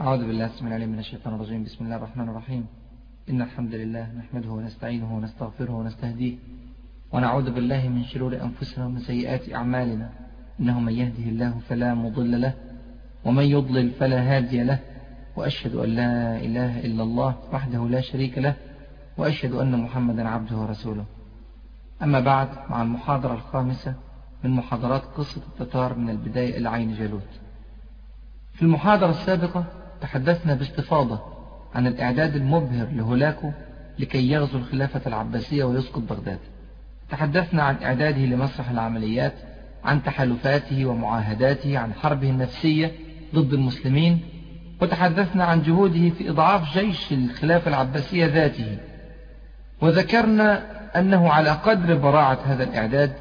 أعوذ بالله السميع العليم من الشيطان الرجيم. بسم الله الرحمن الرحيم. إن الحمد لله نحمده ونستعينه ونستغفره ونستهديه ونعوذ بالله من شرور أنفسنا ومن سيئات أعمالنا. إنه من يهده الله فلا مضل له ومن يضلل فلا هادي له. وأشهد أن لا إله إلا الله وحده لا شريك له وأشهد أن محمدا عبده ورسوله. أما بعد مع المحاضرة الخامسة من محاضرات قصة التتار من البداية إلى عين جالوت. في المحاضرة السابقة تحدثنا باستفاضة عن الإعداد المبهر لهولاكو لكي يغزو الخلافة العباسية ويسقط بغداد. تحدثنا عن إعداده لمسرح العمليات عن تحالفاته ومعاهداته عن حربه النفسية ضد المسلمين وتحدثنا عن جهوده في إضعاف جيش الخلافة العباسية ذاته. وذكرنا أنه على قدر براعة هذا الإعداد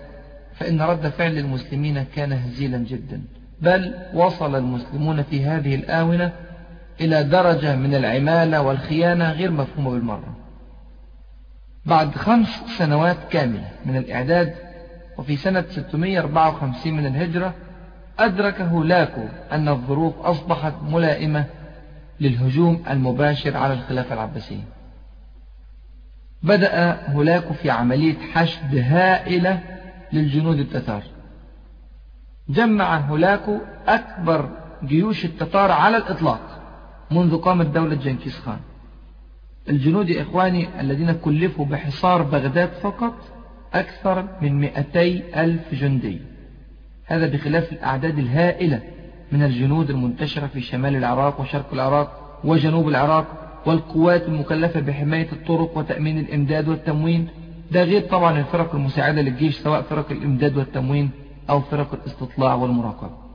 فإن رد فعل المسلمين كان هزيلا جدا. بل وصل المسلمون في هذه الآونة إلى درجة من العمالة والخيانة غير مفهومة بالمرة. بعد خمس سنوات كاملة من الإعداد وفي سنة 654 من الهجرة أدرك هولاكو أن الظروف أصبحت ملائمة للهجوم المباشر على الخلافة العباسية. بدأ هولاكو في عملية حشد هائلة للجنود التتار. جمع هولاكو أكبر جيوش التتار على الإطلاق. منذ قامت دولة جنكيز خان. الجنود يا إخواني الذين كلفوا بحصار بغداد فقط أكثر من 200 ألف جندي. هذا بخلاف الأعداد الهائلة من الجنود المنتشرة في شمال العراق وشرق العراق وجنوب العراق والقوات المكلفة بحماية الطرق وتأمين الإمداد والتموين. ده غير طبعا الفرق المساعدة للجيش سواء فرق الإمداد والتموين أو فرق الاستطلاع والمراقبة.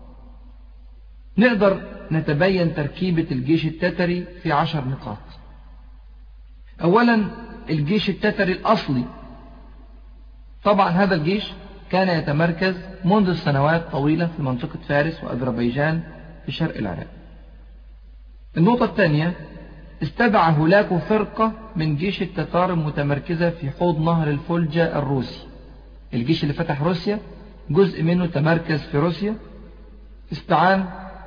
نقدر نتبين تركيبة الجيش التتري في عشر نقاط. أولا الجيش التتري الأصلي. طبعا هذا الجيش كان يتمركز منذ سنوات طويلة في منطقة فارس وأذربيجان في شرق العراق. النقطة الثانية استدعى هولاكو فرقة من جيش التتار المتمركزة في حوض نهر الفولجا الروسي. الجيش اللي فتح روسيا جزء منه تمركز في روسيا. استعان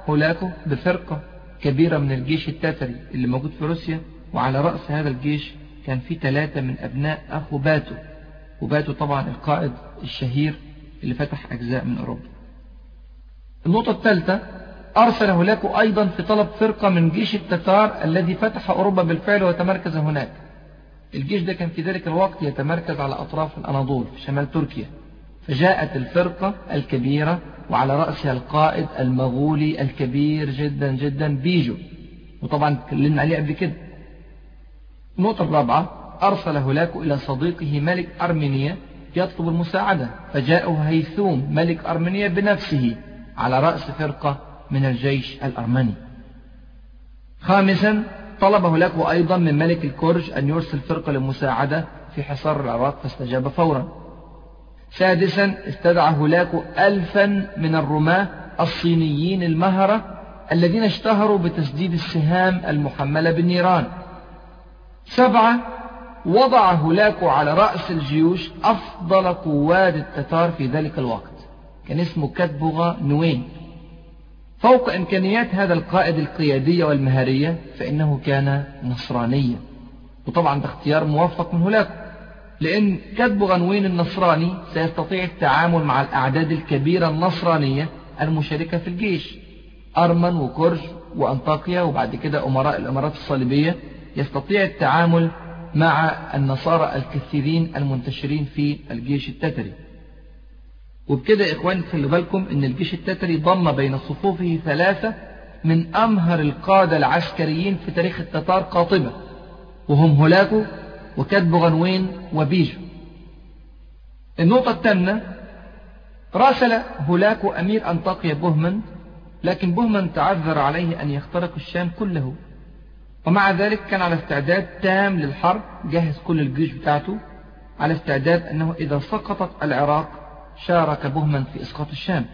هولاكو بفرقة كبيرة من الجيش التتري اللي موجود في روسيا وعلى رأس هذا الجيش كان في ثلاثة من أبناء أخو باتو. وباتو طبعا القائد الشهير اللي فتح أجزاء من أوروبا. النقطة الثالثة أرسل هولاكو أيضا في طلب فرقة من جيش التتار الذي فتح أوروبا بالفعل وتمركز هناك. الجيش ده كان في ذلك الوقت يتمركز على أطراف الأناضول في شمال تركيا. فجاءت الفرقة الكبيرة وعلى رأسها القائد المغولي الكبير جدا جدا بيجو. وطبعا تكلمنا عليه قبل كده. النقطة الرابعة أرسل هولاكو إلى صديقه ملك أرمينيا يطلب المساعدة. فجاءه هيثوم ملك أرمينيا بنفسه على رأس فرقة من الجيش الأرمني. خامسا طلب هولاكو أيضا من ملك الكرج أن يرسل فرقة للمساعدة في حصار العراق فاستجاب فورا. سادسا استدعى هولاكو ألفا من الرماة الصينيين المهرة الذين اشتهروا بتسديد السهام المحملة بالنيران. سبعة وضع هولاكو على رأس الجيوش أفضل قوات التتار في ذلك الوقت كان اسمه كتبغة نوين. فوق إمكانيات هذا القائد القيادية والمهارية فإنه كان نصرانيا. وطبعا ده اختيار موفق من هولاكو لأن كتب غنوين النصراني سيستطيع التعامل مع الأعداد الكبيرة النصرانية المشاركة في الجيش. أرمن وكرج وأنطاكيا وبعد كده أمراء الإمارات الصليبية يستطيع التعامل مع النصارى الكثيرين المنتشرين في الجيش التتري. وبكده إخواني خلوا بالكم أن الجيش التتري ضم بين صفوفه ثلاثة من أمهر القادة العسكريين في تاريخ التتار قاطبة وهم هولاكو وكتب غنوين وبيجو النقطة الثامنة راسل هولاكو أمير أنطاكيا بوهمن لكن بوهمن تعذر عليه أن يخترق الشام كله. ومع ذلك كان على استعداد تام للحرب جهز كل الجيش بتاعته على استعداد أنه إذا سقطت العراق شارك بوهمن في إسقاط الشام.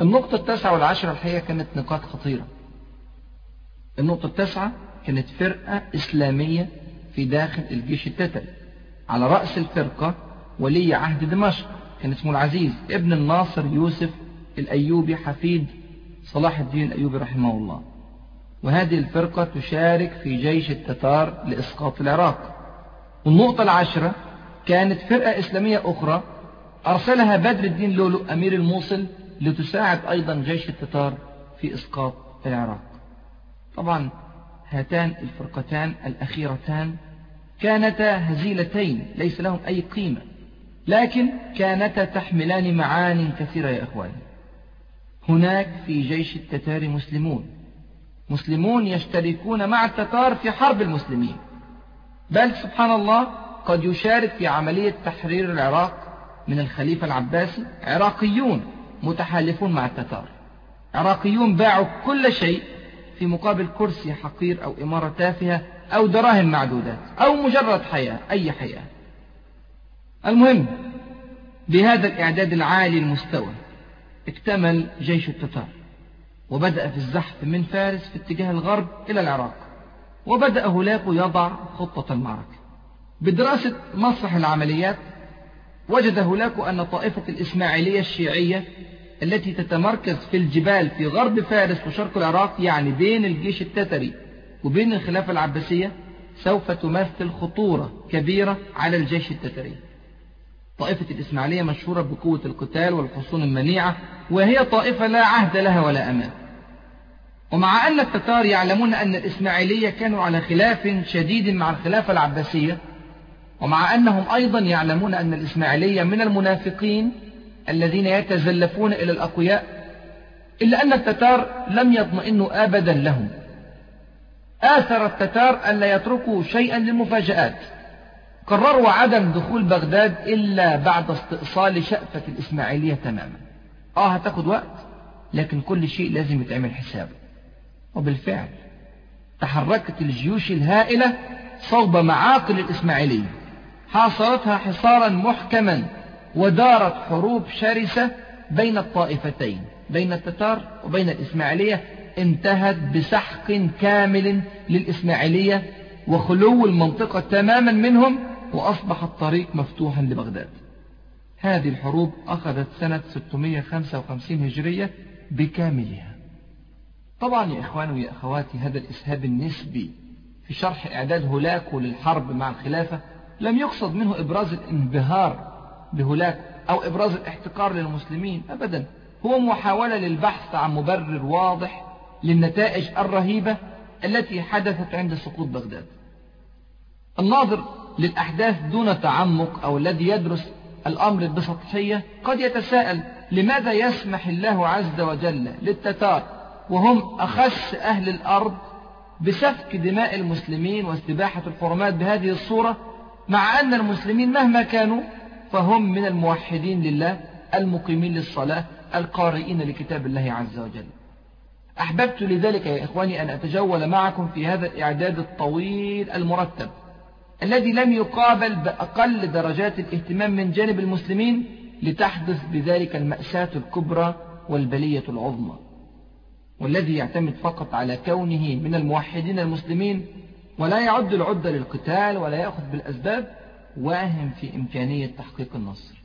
النقطة التاسعة والعشرة الحقيقة كانت نقاط خطيرة. النقطة التاسعة كانت فرقة إسلامية في داخل الجيش التتري على رأس الفرقة ولي عهد دمشق كان اسمه العزيز ابن الناصر يوسف الأيوبي حفيد صلاح الدين الأيوبي رحمه الله. وهذه الفرقة تشارك في جيش التتار لإسقاط العراق. والنقطة العشرة كانت فرقة إسلامية أخرى أرسلها بدر الدين لولو أمير الموصل لتساعد أيضا جيش التتار في إسقاط العراق. طبعا هاتان الفرقتان الأخيرتان كانتا هزيلتين ليس لهم أي قيمة. لكن كانتا تحملان معان كثيرة يا إخواني. هناك في جيش التتار مسلمون. مسلمون يشتركون مع التتار في حرب المسلمين. بل سبحان الله قد يشارك في عملية تحرير العراق من الخليفة العباسي. عراقيون متحالفون مع التتار. عراقيون باعوا كل شيء في مقابل كرسي حقير أو إمارة تافهة أو دراهم معدودات أو مجرد حياة أي حياة. المهم بهذا الإعداد العالي المستوى اكتمل جيش التتار وبدأ في الزحف من فارس في اتجاه الغرب إلى العراق وبدأ هولاكو يضع خطة المعركة. بدراسة مسرح العمليات وجد هولاكو أن طائفة الإسماعيلية الشيعية التي تتمركز في الجبال في غرب فارس وشرق العراق يعني بين الجيش التتري وبين الخلافة العباسية سوف تمثل خطورة كبيرة على الجيش التتري. طائفة الإسماعيلية مشهورة بقوة القتال والحصون المنيعة وهي طائفة لا عهد لها ولا أمان. ومع أن التتار يعلمون أن الإسماعيلية كانوا على خلاف شديد مع الخلافة العباسية ومع أنهم أيضا يعلمون أن الإسماعيلية من المنافقين الذين يتزلفون إلى الأقوياء إلا أن التتار لم يطمئنوا أبدا لهم. آثر التتار أن لا يتركوا شيئا للمفاجآت. قرروا عدم دخول بغداد إلا بعد استئصال شأفة الإسماعيلية تماما. آه هتاخد وقت لكن كل شيء لازم يتعمل حسابه وبالفعل تحركت الجيوش الهائلة صوب معاقل الإسماعيلية حاصرتها حصارا محكما ودارت حروب شرسة بين الطائفتين بين التتار وبين الإسماعيلية انتهت بسحق كامل للإسماعيلية وخلو المنطقة تماما منهم وأصبح الطريق مفتوحا لبغداد. هذه الحروب أخذت سنة 655 هجرية بكاملها. طبعا يا إخواني ويا أخواتي هذا الإسهاب النسبي في شرح إعداد هولاكو للحرب مع الخلافة لم يقصد منه إبراز الانبهار بهولاكو أو إبراز الاحتقار للمسلمين أبدا. هو محاولة للبحث عن مبرر واضح للنتائج الرهيبة التي حدثت عند سقوط بغداد. الناظر للأحداث دون تعمق أو الذي يدرس الأمر بسطحية قد يتساءل لماذا يسمح الله عز وجل للتتار وهم أخس أهل الأرض بسفك دماء المسلمين واستباحة الحرمات بهذه الصورة مع أن المسلمين مهما كانوا فهم من الموحدين لله المقيمين للصلاة القارئين لكتاب الله عز وجل. أحببت لذلك يا إخواني أن أتجول معكم في هذا الإعداد الطويل المرتب الذي لم يقابل بأقل درجات الاهتمام من جانب المسلمين لتحدث بذلك المأساة الكبرى والبلية العظمى والذي يعتمد فقط على كونه من الموحدين المسلمين ولا يعد العدة للقتال ولا يأخذ بالأسباب واهم في إمكانية تحقيق النصر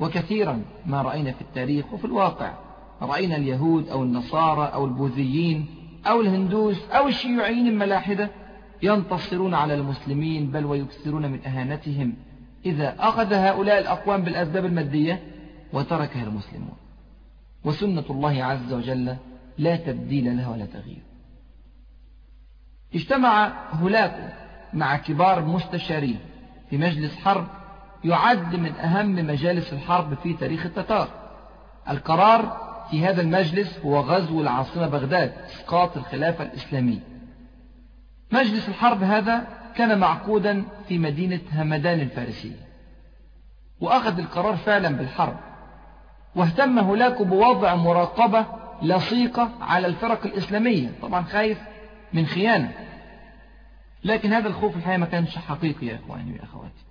وكثيرا ما رأينا في التاريخ وفي الواقع. رأينا اليهود أو النصارى أو البوذيين أو الهندوس أو الشيوعيين الملاحدة ينتصرون على المسلمين بل ويكثرون من أهانتهم إذا أخذ هؤلاء الأقوام بالأسباب المادية وتركها المسلمون. وسنة الله عز وجل لا تبديل لها ولا تغيير. اجتمع هولاكو مع كبار مستشارين في مجلس حرب يعد من أهم مجالس الحرب في تاريخ التتار القرار في هذا المجلس هو غزو العاصمة بغداد إسقاط الخلافة الإسلامية. مجلس الحرب هذا كان معقودا في مدينة همدان الفارسية. وأخذ القرار فعلا بالحرب. واهتم هولاكو بوضع مراقبة لصيقة على الفرق الإسلامية. طبعا خايف من خيانة. لكن هذا الخوف الحقيقة ما كانش حقيقي يا إخواني وأخواتي.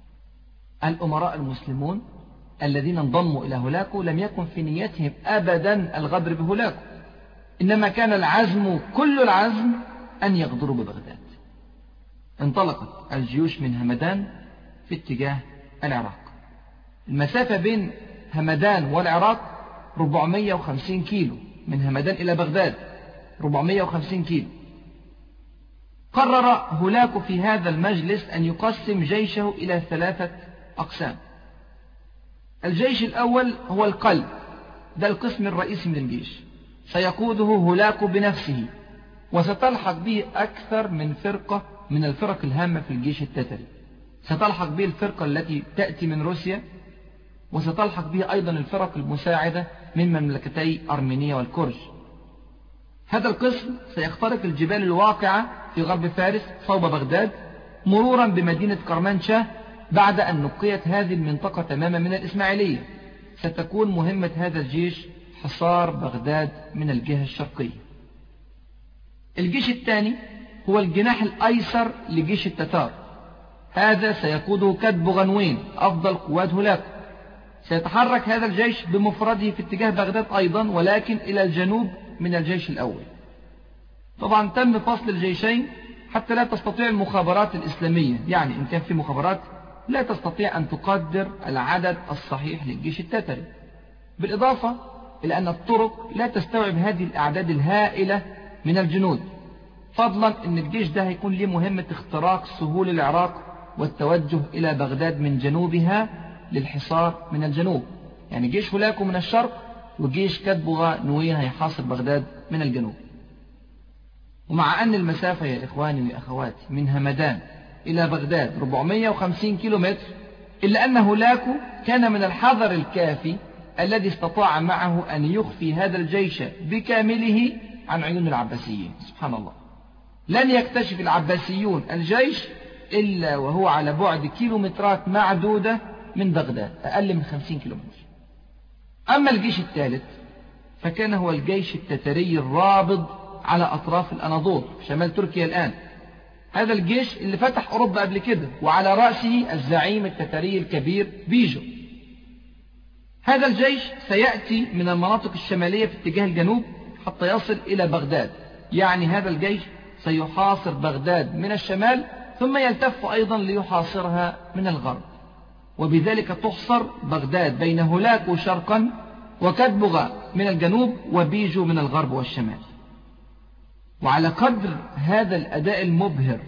الأمراء المسلمون الذين انضموا إلى هولاكو لم يكن في نيتهم أبدا الغدر بهولاكو. إنما كان العزم كل العزم أن يغدروا ببغداد. انطلقت الجيوش من همدان في اتجاه العراق. المسافة بين همدان والعراق 450 كيلو. من همدان إلى بغداد 450 كيلو. قرر هولاكو في هذا المجلس أن يقسم جيشه إلى ثلاثة أقسام. الجيش الأول هو القلب ده القسم الرئيسي من الجيش. سيقوده هولاكو بنفسه وستلحق به أكثر من فرقة من الفرق الهامة في الجيش التتري. ستلحق به الفرقة التي تأتي من روسيا وستلحق به أيضا الفرق المساعدة من مملكتي أرمينيا والكرج هذا القسم سيخترق الجبال الواقعة في غرب فارس صوب بغداد مرورا بمدينة كرمانشاه بعد أن نقيت هذه المنطقة تماما من الإسماعيلية. ستكون مهمة هذا الجيش حصار بغداد من الجهة الشرقية. الجيش الثاني هو الجناح الأيسر لجيش التتار. هذا سيقوده كتب غنوين أفضل قوات هولاكو سيتحرك هذا الجيش بمفرده في اتجاه بغداد أيضا ولكن إلى الجنوب من الجيش الأول. طبعا تم فصل الجيشين حتى لا تستطيع المخابرات الإسلامية يعني إن كان في مخابرات لا تستطيع أن تقدر العدد الصحيح للجيش التتري. بالإضافة إلى أن الطرق لا تستوعب هذه الأعداد الهائلة من الجنود فضلا أن الجيش ده هيكون له مهمة اختراق سهول العراق والتوجه إلى بغداد من جنوبها للحصار من الجنوب. يعني جيش هولاكو من الشرق وجيش كتبغا نوين هيحاصر بغداد من الجنوب. ومع أن المسافة يا إخواني وأخواتي من همدان إلى بغداد 450 كيلومتر إلا أن هولاكو كان من الحذر الكافي الذي استطاع معه أن يخفي هذا الجيش بكامله عن عيون العباسيين. سبحان الله. لن يكتشف العباسيون الجيش إلا وهو على بعد كيلومترات معدودة من بغداد أقل من 50 كيلومتر. أما الجيش الثالث فكان هو الجيش التتري الرابض على أطراف الأناضول شمال تركيا الآن. هذا الجيش اللي فتح أوروبا قبل كده وعلى رأسه الزعيم التتري الكبير بيجو. هذا الجيش سيأتي من المناطق الشمالية في اتجاه الجنوب حتى يصل إلى بغداد. يعني هذا الجيش سيحاصر بغداد من الشمال ثم يلتف أيضا ليحاصرها من الغرب. وبذلك تحصر بغداد بين هولاك شرقا وكدبغ من الجنوب وبيجو من الغرب والشمال. وعلى قدر هذا الأداء المبهر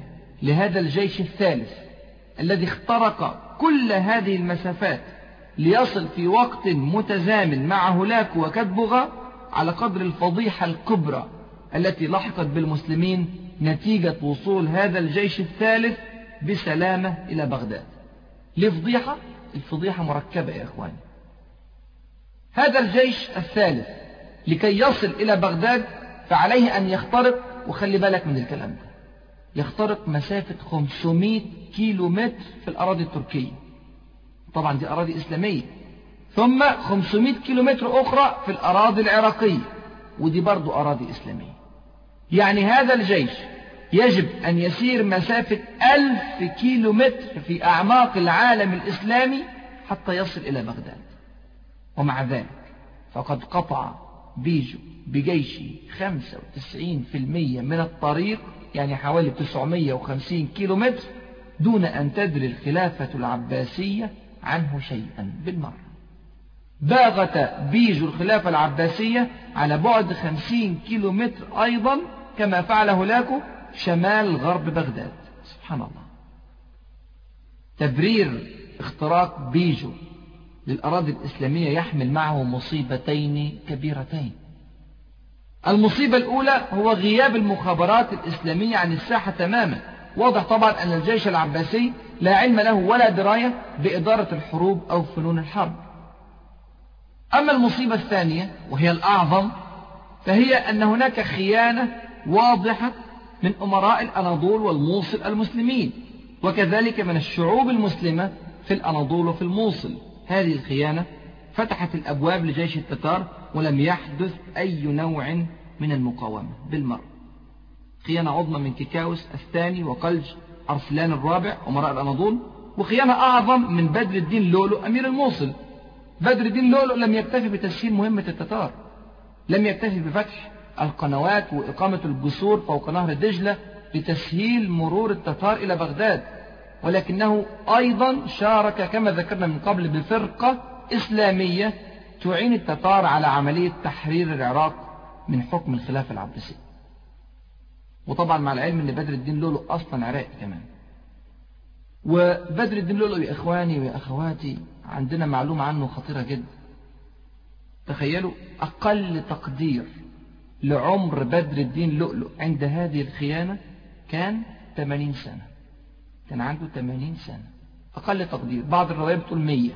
لهذا الجيش الثالث الذي اخترق كل هذه المسافات ليصل في وقت متزامن مع هولاك وكدبغ على قدر الفضيحة الكبرى التي لحقت بالمسلمين نتيجة وصول هذا الجيش الثالث بسلامة إلى بغداد. لفضيحة؟ الفضيحة مركبة يا إخواني. هذا الجيش الثالث لكي يصل إلى بغداد فعليه أن يخترق وخلي بالك من الكلام ده يخترق مسافة 500 كيلو متر في الأراضي التركية. طبعا دي أراضي إسلامية. ثم 500 كيلو متر أخرى في الأراضي العراقية ودي برضو أراضي إسلامية. يعني هذا الجيش يجب أن يسير مسافة ألف كيلو متر في أعماق العالم الإسلامي حتى يصل إلى بغداد. ومع ذلك فقد قطع بيجو بجيشه 95% من الطريق يعني حوالي 950 كيلو متر دون أن تدري الخلافة العباسية عنه شيئا بالمرة. باغت بيجو الخلافة العباسية على بعد 50 كيلو متر أيضا كما فعل هولاكو شمال غرب بغداد. سبحان الله. تبرير اختراق بيجو. للأراضي الإسلامية يحمل معه مصيبتين كبيرتين. المصيبة الأولى هو غياب المخابرات الإسلامية عن الساحة تماما. واضح طبعا أن الجيش العباسي لا علم له ولا دراية بإدارة الحروب أو فنون الحرب. أما المصيبة الثانية وهي الأعظم فهي أن هناك خيانة واضحة من أمراء الأناضول والموصل المسلمين وكذلك من الشعوب المسلمة في الأناضول وفي الموصل. هذه الخيانة فتحت الأبواب لجيش التتار ولم يحدث أي نوع من المقاومة. بالمرة. خيانة عظمى من كيكاوس الثاني وقلج أرسلان الرابع أمراء الأناضول وخيانة أعظم من بدر الدين لولو أمير الموصل. بدر الدين لولو لم يكتفي بتسهيل مهمة التتار. لم يكتفي بفتح القنوات وإقامة الجسور فوق نهر دجلة لتسهيل مرور التتار إلى بغداد. ولكنه أيضا شارك كما ذكرنا من قبل بفرقة إسلامية تعين التتار على عملية تحرير العراق من حكم الخلافة العباسية وطبعا مع العلم إن بدر الدين لولو أصلا عراقي كمان. وبدر الدين لولو يا إخواني ويا أخواتي عندنا معلومة عنه خطيرة جدا. تخيلوا أقل تقدير لعمر بدر الدين لؤلؤ عند هذه الخيانة كان 80 سنة. كان عنده 80 سنة أقل تقدير. بعض الروايات بتقول 100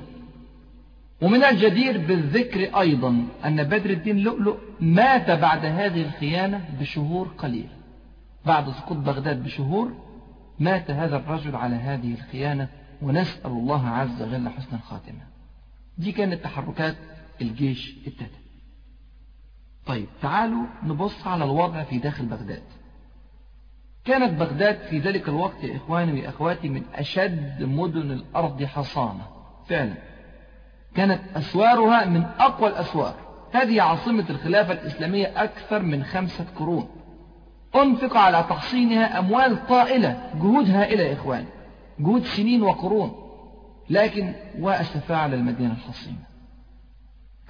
ومن الجدير بالذكر أيضا أن بدر الدين لؤلؤ مات بعد هذه الخيانة بشهور قليلة بعد سقوط بغداد بشهور مات هذا الرجل على هذه الخيانة ونسأل الله عز وجل حسن الخاتمة. دي كانت تحركات الجيش التتر طيب تعالوا نبص على الوضع في داخل بغداد. كانت بغداد في ذلك الوقت يا إخواني وأخواتي من أشد مدن الأرض حصانة فعلا. كانت أسوارها من أقوى الأسوار. هذه عاصمة الخلافة الإسلامية أكثر من خمسة قرون. أنفق على تحصينها أموال طائلة جهود هائلة يا إخواني جهود سنين وقرون. لكن وأسفا على المدينة الحصينة.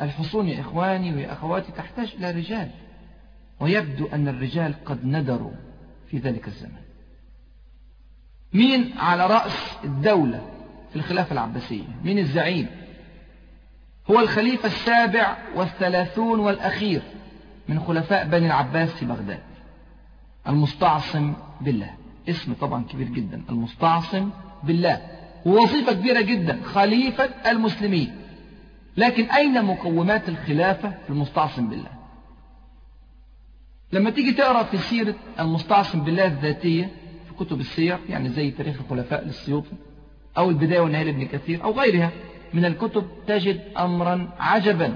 الحصون يا إخواني ويا أخواتي تحتاج إلى رجال. ويبدو أن الرجال قد ندروا في ذلك الزمن. مين على رأس الدولة في الخلافة العباسية؟ مين الزعيم؟ هو الخليفة السابع والثلاثون والأخير من خلفاء بني العباس في بغداد. المستعصم بالله. اسم طبعا كبير جدا. المستعصم بالله. ووظيفة كبيرة جدا. خليفة المسلمين. لكن أين مقومات الخلافة في المستعصم بالله؟ لما تيجي تقرأ في سيرة المستعصم بالله الذاتية في كتب السير يعني زي تاريخ الخلفاء للسيوطي أو البداية والنهاية لابن كثير أو غيرها من الكتب تجد أمرا عجبا.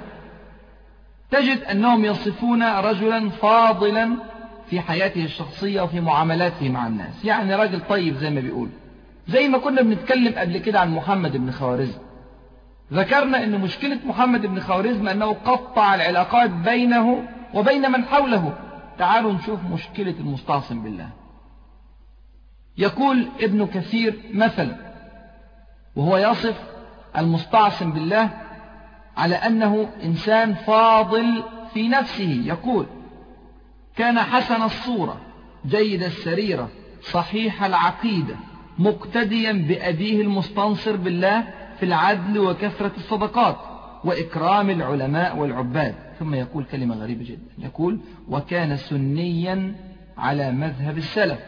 تجد أنهم يصفون رجلا فاضلا في حياته الشخصية وفي معاملاته مع الناس. يعني راجل طيب زي ما بيقول. زي ما كنا بنتكلم قبل كده عن محمد بن خوارزم. ذكرنا أن مشكلة محمد بن خوارزم أنه قطع العلاقات بينه وبين من حوله. تعالوا نشوف مشكلة المستعصم بالله. يقول ابن كثير مثلا وهو يصف المستعصم بالله على أنه إنسان فاضل في نفسه. يقول كان حسن الصورة جيد السريرة صحيح العقيدة مقتديا بأبيه المستنصر بالله في العدل وكثرة الصدقات وإكرام العلماء والعباد. ثم يقول كلمة غريبة جدا. يقول وكان سنيا على مذهب السلف.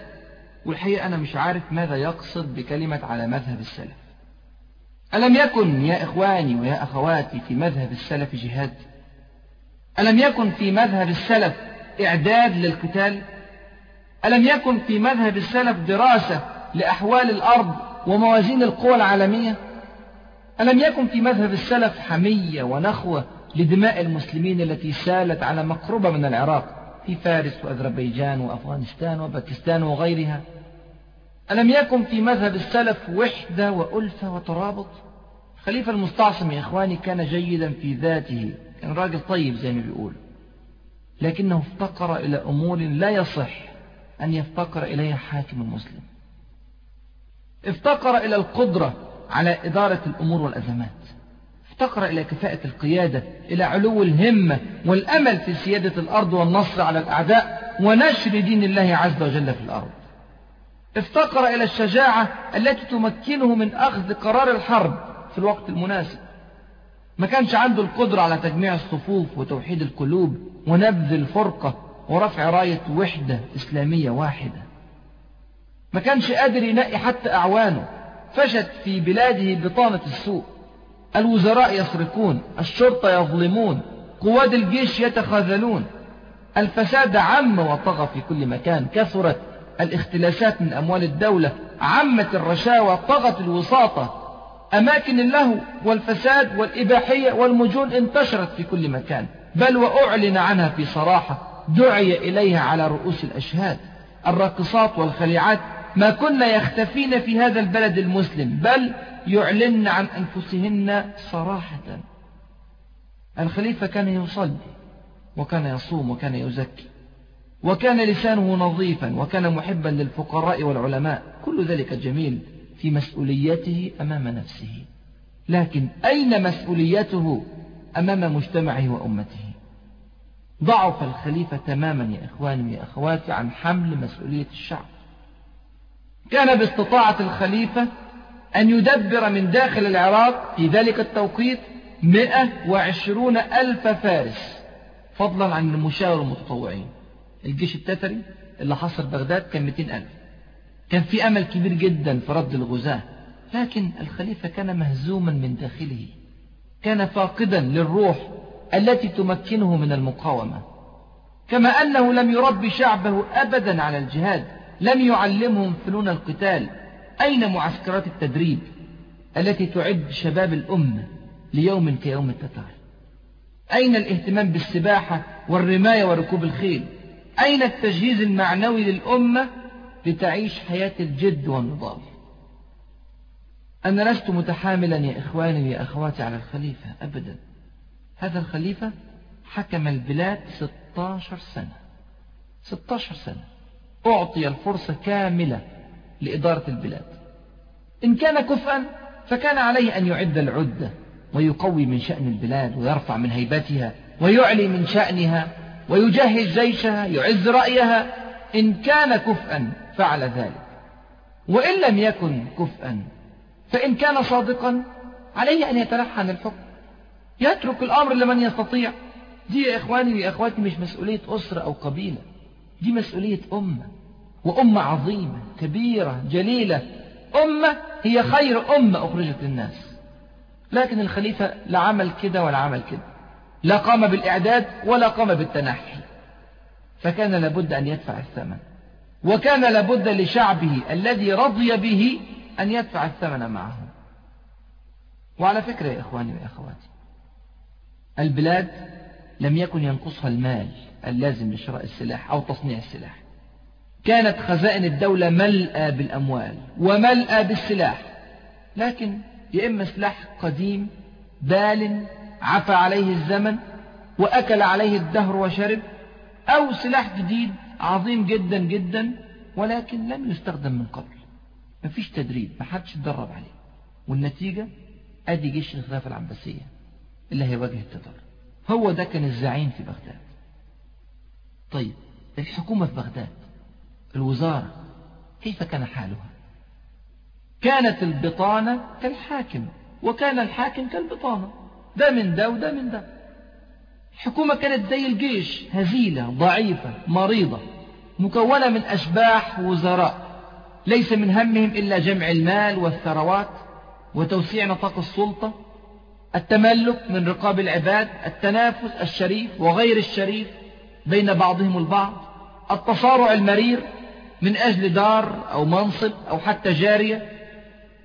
والحقيقة أنا مش عارف ماذا يقصد بكلمة على مذهب السلف. ألم يكن يا إخواني ويا أخواتي في مذهب السلف جهاد؟ ألم يكن في مذهب السلف إعداد للقتال؟ ألم يكن في مذهب السلف دراسة لأحوال الأرض وموازين القوى العالمية؟ ألم يكن في مذهب السلف حمية ونخوة لدماء المسلمين التي سالت على مقربة من العراق في فارس وأذربيجان وأفغانستان وباكستان وغيرها. ألم يكن في مذهب السلف وحدة وألفة وترابط؟ خليفة المستعصم يا إخواني كان جيدا في ذاته كان راجل طيب زي ما بيقول. لكنه افتقر إلى أمور لا يصح أن يفتقر إليها حاكم مسلم افتقر إلى القدرة على إدارة الأمور والأزمات. افتقر إلى كفاءة القيادة إلى علو الهمة والأمل في سيادة الأرض والنصر على الأعداء ونشر دين الله عز وجل في الأرض. افتقر إلى الشجاعة التي تمكنه من أخذ قرار الحرب في الوقت المناسب. ما كانش عنده القدرة على تجميع الصفوف وتوحيد القلوب ونبذ الفرقة ورفع راية وحدة إسلامية واحدة. ما كانش قادر ينقي حتى أعوانه. فشت في بلاده بطانة السوء الوزراء يسرقون الشرطة يظلمون قواد الجيش يتخاذلون. الفساد عم وطغى في كل مكان كثرت الاختلاسات من أموال الدولة عمت الرشاوى طغت الوساطة. أماكن اللهو والفساد والإباحية والمجون انتشرت في كل مكان. بل وأعلن عنها في صراحة دعي إليها على رؤوس الأشهاد. الراقصات والخليعات ما كنا يختفين في هذا البلد المسلم بل يعلن عن أنفسهن صراحة. الخليفة كان يصلي وكان يصوم وكان يزكي وكان لسانه نظيفا وكان محبا للفقراء والعلماء. كل ذلك جميل في مسؤوليته أمام نفسه. لكن أين مسؤوليته أمام مجتمعه وأمته؟ ضعف الخليفة تماما يا إخواني ويا أخواتي عن حمل مسؤولية الشعب. كان باستطاعة الخليفة أن يدبر من داخل العراق في ذلك التوقيت مئة وعشرون ألف فارس. فضلا عن المشاور المتطوعين. الجيش التتري اللي حصر بغداد كان 200 ألف. كان في أمل كبير جدا في رد الغزاة لكن الخليفة كان مهزوما من داخله. كان فاقدا للروح التي تمكنه من المقاومة. كما أنه لم يربي شعبه أبدا على الجهاد لم يعلمهم فنون القتال. أين معسكرات التدريب التي تعد شباب الأمة ليوم كيوم التتار؟ أين الاهتمام بالسباحة والرماية وركوب الخيل؟ أين التجهيز المعنوي للأمة لتعيش حياة الجد والنضال أنا لست متحاملا يا إخواني ويا أخواتي على الخليفة أبدا. هذا الخليفة حكم البلاد 16 سنة. 16 سنة. أعطي الفرصة كاملة لإدارة البلاد. إن كان كفءا فكان عليه أن يعد العدة ويقوي من شأن البلاد ويرفع من هيبتها ويعلي من شأنها ويجهز جيشها يعز رأيها. إن كان كفءا فعل ذلك. وإن لم يكن كفءا فإن كان صادقا عليه أن يتنحى عن الحكم. يترك الأمر لمن يستطيع. دي يا إخواني ويا أخواتي مش مسؤولية أسرة أو قبيلة. دي مسؤولية أمة. وأمة عظيمة كبيرة جليلة. أمة هي خير أمة أخرجت للناس. لكن الخليفة لا عمل كده ولا عمل كده. لا قام بالإعداد ولا قام بالتنحي. فكان لابد أن يدفع الثمن. وكان لابد لشعبه الذي رضي به أن يدفع الثمن معه. وعلى فكرة يا إخواني وأخواتي البلاد لم يكن ينقصها المال اللازم لشراء السلاح أو تصنيع السلاح. كانت خزائن الدولة ملأى بالأموال وملأى بالسلاح. لكن يا إما سلاح قديم بال عفى عليه الزمن وأكل عليه الدهر وشرب أو سلاح جديد عظيم جدا جدا ولكن لم يستخدم من قبل. مفيش تدريب محدش اتدرب عليه. والنتيجة؟ أدي جيش الخلافة العباسية. اللي هيواجه التتار هو ده كان الزعيم في بغداد. طيب الحكومة في بغداد الوزارة. كيف كان حالها؟ كانت البطانة كالحاكم وكان الحاكم كالبطانة. ده من ده وده من ده. الحكومة كانت زي الجيش هزيلة ضعيفة مريضة مكونة من أشباح وزراء ليس من همهم إلا جمع المال والثروات وتوسيع نطاق السلطة التملك من رقاب العباد التنافس الشريف وغير الشريف بين بعضهم البعض التصارع المرير من أجل دار أو منصب أو حتى جارية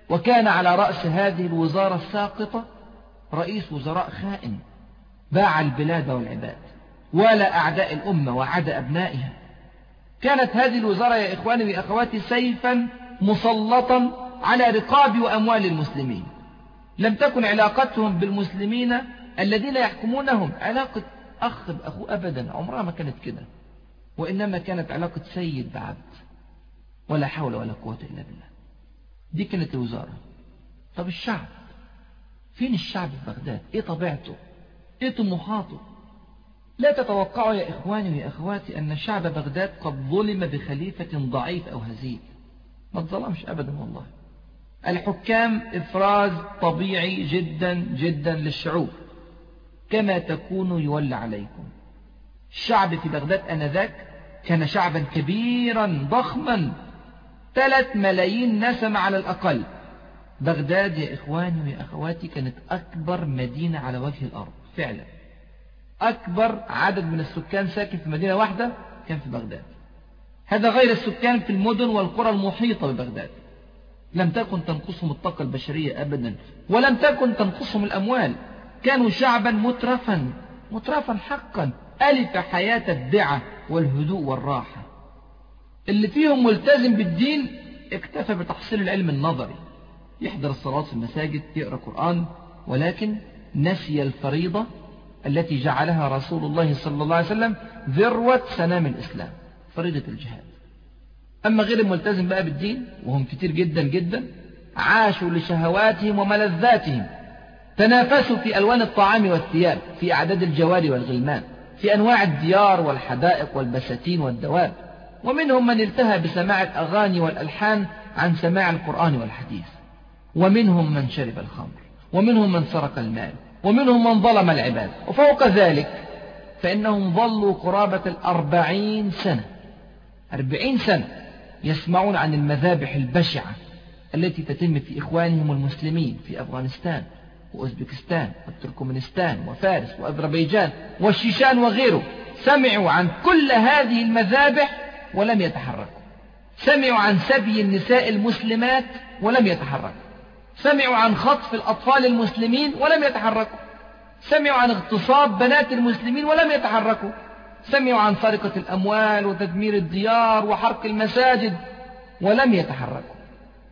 وكان على رأس هذه الوزارة الساقطة رئيس وزراء خائن باع البلاد والعباد ولا أعداء الأمة وعد أبنائها. كانت هذه الوزارة يا إخواني وأخواتي سيفا مسلطا على رقاب وأموال المسلمين. لم تكن علاقتهم بالمسلمين الذين يحكمونهم علاقة أخ بأخوه أبدا عمرها ما كانت كده وإنما كانت علاقة سيد بعبد ولا حول ولا قوة إلا بالله. دي كانت الوزارة. طب الشعب؟ فين الشعب في بغداد؟ إيه طبيعته؟ إيه طموحاته؟ لا تتوقعوا يا إخواني ويا أخواتي أن شعب بغداد قد ظلم بخليفة ضعيف أو هزيل. ما تظلمش أبدا والله. الحكام إفراز طبيعي جدا جدا للشعوب. كما تكون يولى عليكم. الشعب في بغداد أنذاك كان شعبا كبيرا ضخما. ثلاث ملايين نسمة على الأقل. بغداد يا إخواني ويا أخواتي كانت أكبر مدينة على وجه الأرض فعلا. أكبر عدد من السكان ساكن في مدينة واحدة كان في بغداد. هذا غير السكان في المدن والقرى المحيطة ببغداد. لم تكن تنقصهم الطاقة البشرية أبدا ولم تكن تنقصهم الأموال. كانوا شعبا مترفا مترفا حقا. ألف حياة الدعة والهدوء والراحة. اللي فيهم ملتزم بالدين اكتفى بتحصيل العلم النظري. يحضر الصلاة في المساجد يقرأ قرآن ولكن نسي الفريضة التي جعلها رسول الله صلى الله عليه وسلم ذروة سنام الإسلام فريضة الجهاد. أما غير الملتزم بقى بالدين وهم كتير جدا جدا عاشوا لشهواتهم وملذاتهم تنافسوا في ألوان الطعام والثياب في أعداد الجواري والغلمان في أنواع الديار والحدائق والبساتين والدواب. ومنهم من التهى بسماع الأغاني والألحان عن سماع القرآن والحديث. ومنهم من شرب الخمر ومنهم من سرق المال ومنهم من ظلم العباد. وفوق ذلك فإنهم ظلوا قرابة الأربعين سنة. أربعين سنة يسمعون عن المذابح البشعة التي تتم في إخوانهم المسلمين في أفغانستان وأوزبكستان والتركمانستان وفارس وأذربيجان والشيشان وغيره. سمعوا عن كل هذه المذابح ولم يتحركوا سمعوا عن سبي النساء المسلمات ولم يتحركوا. سمعوا عن خطف الأطفال المسلمين ولم يتحركوا. سمعوا عن اغتصاب بنات المسلمين ولم يتحركوا. سمعوا عن سرقة الأموال وتدمير الديار وحرق المساجد ولم يتحركوا.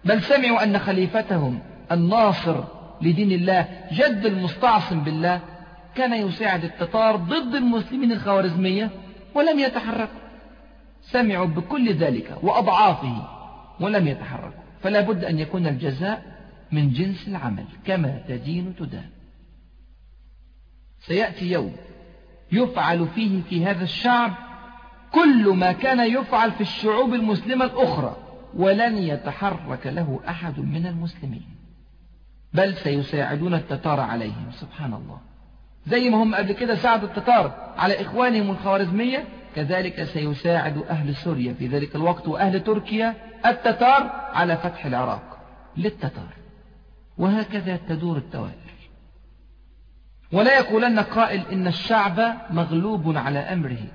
بل سمعوا أن خليفتهم الناصر لدين الله جد المستعصم بالله كان يساعد التتار ضد المسلمين الخوارزمية ولم يتحركوا. سمعوا بكل ذلك وأضعافه ولم يتحركوا فلا بد أن يكون الجزاء من جنس العمل كما تدين تدان. سيأتي يوم يفعل فيه في هذا الشعب كل ما كان يفعل في الشعوب المسلمة الأخرى ولن يتحرك له أحد من المسلمين. بل سيساعدون التتار عليهم سبحان الله. زي ما هم قبل كده ساعدوا التتار على إخوانهم الخوارزمية كذلك سيساعد أهل سوريا في ذلك الوقت وأهل تركيا التتار على فتح العراق للتتار. وهكذا تدور التوالي ولا يقولن قائل إن الشعب مغلوب على أمره.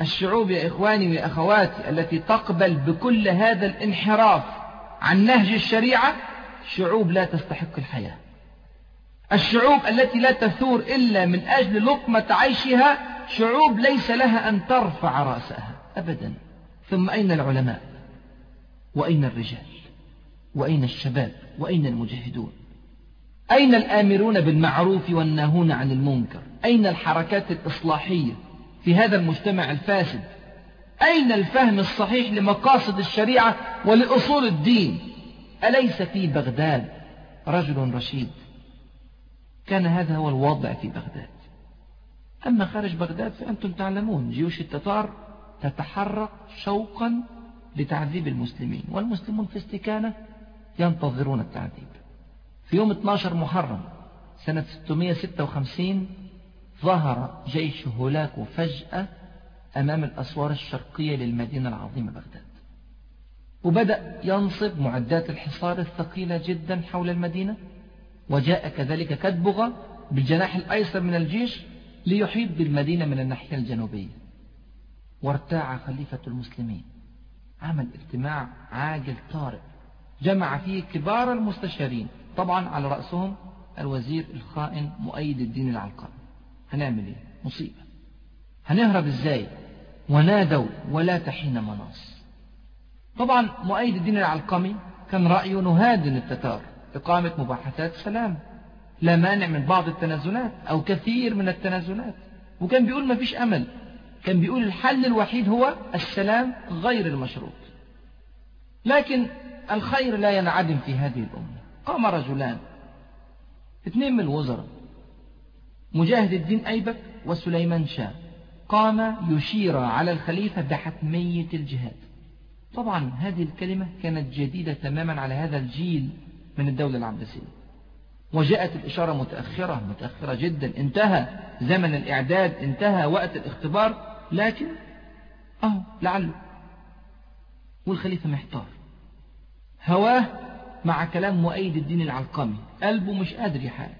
الشعوب يا إخواني ويا أخواتي التي تقبل بكل هذا الانحراف عن نهج الشريعة شعوب لا تستحق الحياة. الشعوب التي لا تثور إلا من أجل لقمة عيشها شعوب ليس لها أن ترفع رأسها أبدا. ثم أين العلماء؟ وأين الرجال؟ وأين الشباب؟ وأين المجاهدون؟ أين الآمرون بالمعروف والناهون عن المنكر؟ أين الحركات الإصلاحية في هذا المجتمع الفاسد؟ أين الفهم الصحيح لمقاصد الشريعة ولأصول الدين؟ أليس في بغداد رجل رشيد؟ كان هذا هو الوضع في بغداد. أما خارج بغداد فأنتم تعلمون جيوش التتار تتحرك شوقا لتعذيب المسلمين والمسلمون في استكانة ينتظرون التعذيب. في يوم 12 محرم سنة 656 ظهر جيش هولاكو فجأة أمام الأسوار الشرقية للمدينة العظيمة بغداد. وبدأ ينصب معدات الحصار الثقيلة جدا حول المدينة وجاء كذلك كدبغة بالجناح الأيسر من الجيش ليحيط بالمدينة من الناحية الجنوبية. وارتاع خليفة المسلمين. عمل اجتماع عاجل طارئ. جمع فيه كبار المستشارين. طبعا على رأسهم الوزير الخائن مؤيد الدين العلقمي هنعمل إيه؟ مصيبة. هنهرب إزاي؟ ونادوا ولا تحين مناص. طبعا مؤيد الدين العلقمي كان رأيه نهادن التتار. إقامة مباحثات سلام. لا مانع من بعض التنازلات أو كثير من التنازلات. وكان بيقول ما فيش أمل. كان بيقول الحل الوحيد هو السلام غير المشروط. لكن الخير لا ينعدم في هذه الأمة. قام رجلان. اثنين من الوزراء. مجاهد الدين أيبك وسليمان شاه. قام يشير على الخليفة بحتمية الجهاد. طبعا هذه الكلمة كانت جديدة تماما على هذا الجيل من الدولة العباسية. وجاءت الإشارة متأخرة متأخرة جدا. انتهى زمن الإعداد انتهى وقت الاختبار لكن أهو لعله. والخليفة محتار. هواه مع كلام مؤيد الدين العلقمي. قلبه مش قادر يحارب.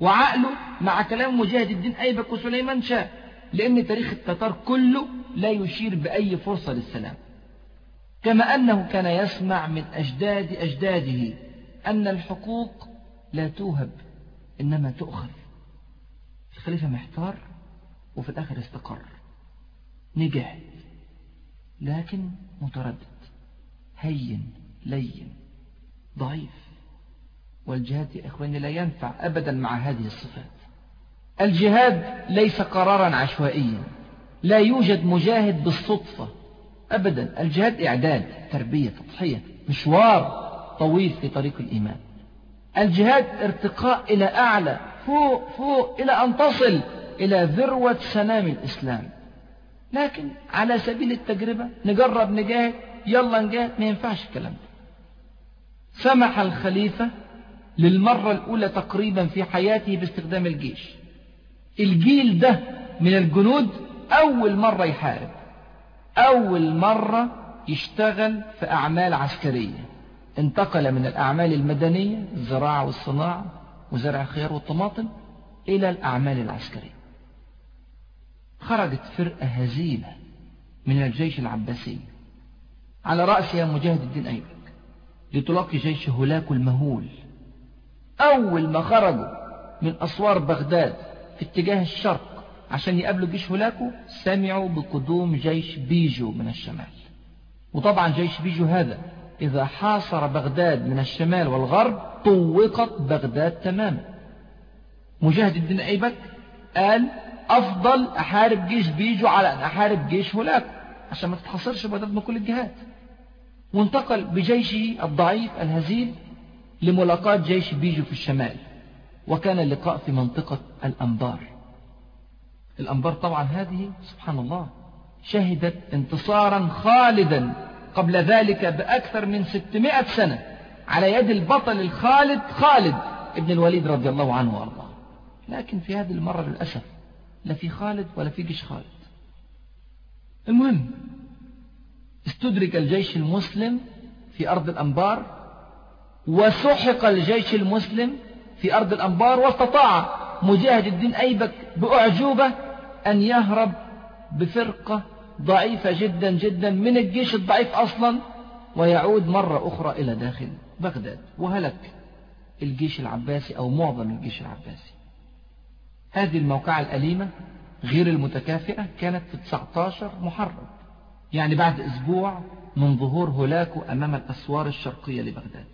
وعقله مع كلام مجاهد الدين أيبك وسليمان شاه. لأن تاريخ التتار كله لا يشير بأي فرصة للسلام. كما أنه كان يسمع من أجداد أجداده أن الحقوق لا توهب إنما تؤخذ. الخليفة محتار وفي الآخر استقر. نجح لكن متردد. هين لين. ضعيف. والجهاد يا إخواني لا ينفع أبدا مع هذه الصفات. الجهاد ليس قرارا عشوائيا. لا يوجد مجاهد بالصدفة. أبدا الجهاد إعداد تربية تضحية مشوار طويل في طريق الإيمان. الجهاد ارتقاء إلى أعلى فوق فوق إلى أن تصل إلى ذروة سنام الإسلام. لكن على سبيل التجربة نجرب نجاهد يلا نجاهد ما ينفعش الكلام ده. سمح الخليفة للمرة الأولى تقريبا في حياته باستخدام الجيش. الجيل ده من الجنود أول مرة يحارب أول مرة يشتغل في أعمال عسكرية. انتقل من الأعمال المدنية الزراعة والصناعة وزرع الخيار والطماطم إلى الأعمال العسكرية. خرجت فرقة هزيلة من الجيش العباسي على رأسها مجاهد الدين أيبك لتلاقي جيش هولاكو المهول. أول ما خرجوا من أسوار بغداد في اتجاه الشرق عشان يقابلوا جيش هولاكو سمعوا بقدوم جيش بيجو من الشمال. وطبعا جيش بيجو هذا إذا حاصر بغداد من الشمال والغرب طوقت بغداد تماما. مجاهد الدين أيبك قال أفضل أحارب جيش بيجو على أن أحارب جيش هولاكو عشان ما تتحصرش بغداد من كل الجهات وانتقل بجيشه الضعيف الهزيل لملاقاة جيش بيجو في الشمال وكان اللقاء في منطقة الأنبار. الأنبار طبعا هذه سبحان الله شهدت انتصارا خالدا قبل ذلك بأكثر من 600 سنة على يد البطل الخالد خالد ابن الوليد رضي الله عنه وأرضاه. لكن في هذه المرة للأسف لا في خالد ولا في جيش خالد. المهم استدرك الجيش المسلم في أرض الأنبار وسحق الجيش المسلم في أرض الأنبار واستطاع مجاهد الدين أيبك بأعجوبة أن يهرب بفرقة ضعيفة جدا جدا من الجيش الضعيف أصلا ويعود مرة أخرى إلى داخل بغداد وهلك الجيش العباسي أو معظم الجيش العباسي. هذه الموقعة الأليمة غير المتكافئة كانت في 19 محرم يعني بعد أسبوع من ظهور هولاكو أمام الأسوار الشرقية لبغداد.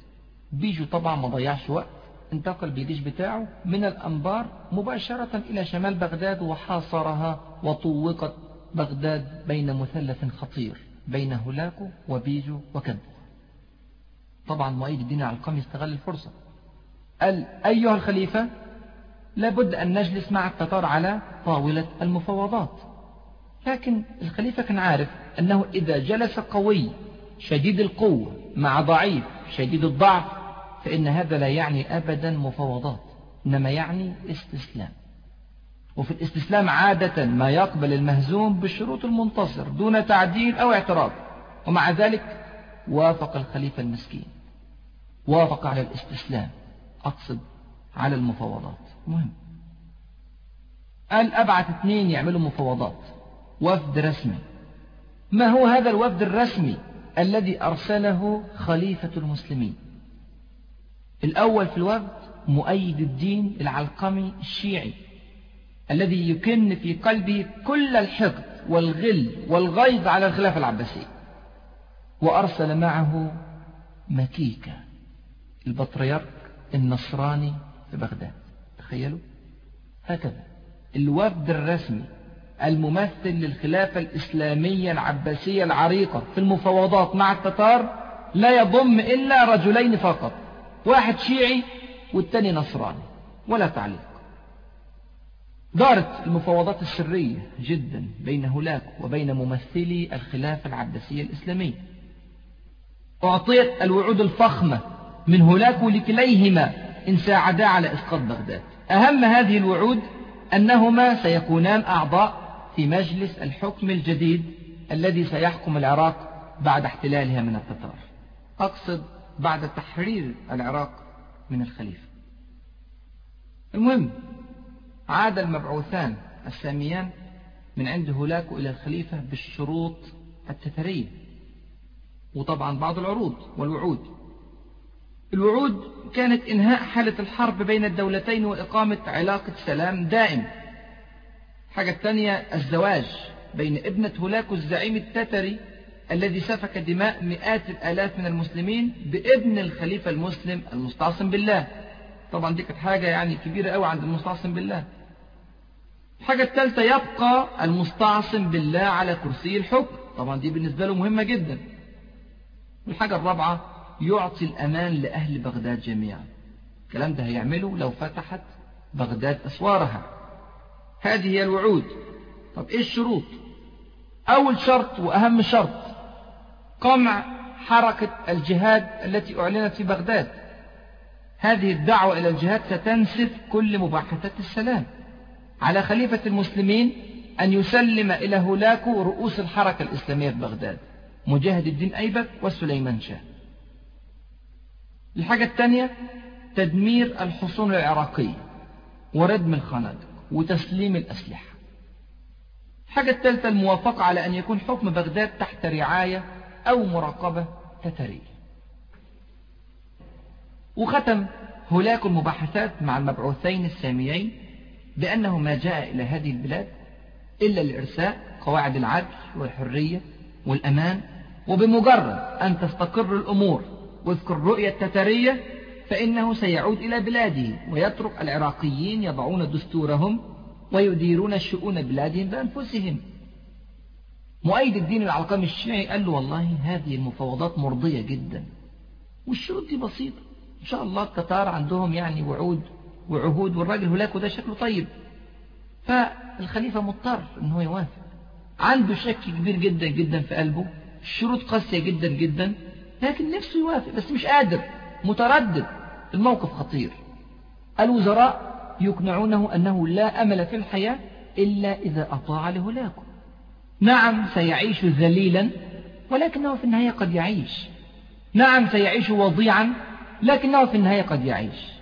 بيجو طبعا ما ضيعش وقت انتقل بالجيش بتاعه من الأنبار مباشرة إلى شمال بغداد وحاصرها وطوقت بغداد بين مثلث خطير بين هولاكو وبيجو وكبو طبعا مؤيد الدين العلقمي استغل الفرصة. قال أيها الخليفة لابد أن نجلس مع التتار على طاولة المفاوضات. لكن الخليفة كان عارف أنه إذا جلس قوي شديد القوة مع ضعيف شديد الضعف فإن هذا لا يعني أبدا مفاوضات إنما يعني استسلام. وفي الاستسلام عادة ما يقبل المهزوم بشروط المنتصر دون تعديل أو اعتراض. ومع ذلك وافق الخليفة المسكين. وافق على الاستسلام. أقصد على المفاوضات. مهم. قال أبعت اثنين يعملوا مفاوضات. وفد رسمي. ما هو هذا الوفد الرسمي الذي أرسله خليفة المسلمين؟ الأول في الوفد مؤيد الدين العلقمي الشيعي. الذي يكن في قلبه كل الحقد والغل والغيظ على الخلافة العباسية وأرسل معه مكيكة البطريرك النصراني في بغداد. تخيلوا؟ هكذا. الوفد الرسمي الممثل للخلافة الإسلامية العباسية العريقة في المفاوضات مع التتار لا يضم إلا رجلين فقط واحد شيعي والتاني نصراني ولا تعليق. دارت المفاوضات السرية جدا بين هولاك وبين ممثلي الخلافة العباسية الإسلامية. أعطيت الوعود الفخمة من هولاك لكليهما إن ساعدا على إسقاط بغداد. أهم هذه الوعود أنهما سيكونان أعضاء في مجلس الحكم الجديد الذي سيحكم العراق بعد احتلالها من التتار أقصد بعد تحرير العراق من الخليفة. المهم عاد المبعوثان الساميان من عند هولاكو إلى الخليفة بالشروط التترية وطبعا بعض العروض والوعود. الوعود كانت إنهاء حالة الحرب بين الدولتين وإقامة علاقة سلام دائم. حاجة الثانية الزواج بين ابنة هولاكو الزعيم التتري الذي سفك دماء مئات الآلاف من المسلمين بابن الخليفة المسلم المستعصم بالله. طبعا دي كانت حاجة يعني كبيرة قوي عند المستعصم بالله. الحاجة الثالثة يبقى المستعصم بالله على كرسي الحكم. طبعا دي بالنسبة له مهمة جدا. والحاجة الرابعة يعطي الأمان لأهل بغداد جميعا. الكلام ده هيعمله لو فتحت بغداد أسوارها. هذه هي الوعود. طب إيه الشروط؟ أول شرط وأهم شرط قمع حركة الجهاد التي أعلنت في بغداد. هذه الدعوة إلى الجهاد ستنسف كل مباحثات السلام. على خليفة المسلمين أن يسلم إلى هولاكو رؤوس الحركة الإسلامية في بغداد مجاهد الدين أيبك وسليمان شاه. الحاجة الثانية تدمير الحصون العراقية وردم الخنادق وتسليم الأسلحة. الحاجة الثالثة الموافقة على أن يكون حكم بغداد تحت رعاية أو مراقبة تترية وختم هولاكو المباحثات مع المبعوثين الساميين بأنه ما جاء إلى هذه البلاد إلا لإرساء قواعد العدل والحرية والأمان وبمجرد أن تستقر الأمور وفق الرؤية التترية فإنه سيعود إلى بلاده ويترك العراقيين يضعون دستورهم ويديرون شؤون بلادهم بأنفسهم. مؤيد الدين العلقمي الشيعي قال له والله هذه المفاوضات مرضية جدا والشروط دي بسيطة. إن شاء الله التتار عندهم يعني وعود وعهود والراجل هلاك وده شكله طيب. فالخليفة مضطر إن هو يوافق. عنده شك كبير جدا جدا في قلبه الشروط قاسية جدا جدا لكن نفسه يوافق بس مش قادر متردد. الموقف خطير. الوزراء يقنعونه أنه لا أمل في الحياة إلا إذا أطاع لهلاكه. نعم سيعيش ذليلا ولكنه في النهاية قد يعيش. نعم سيعيش وضيعا لكنه في النهاية قد يعيش.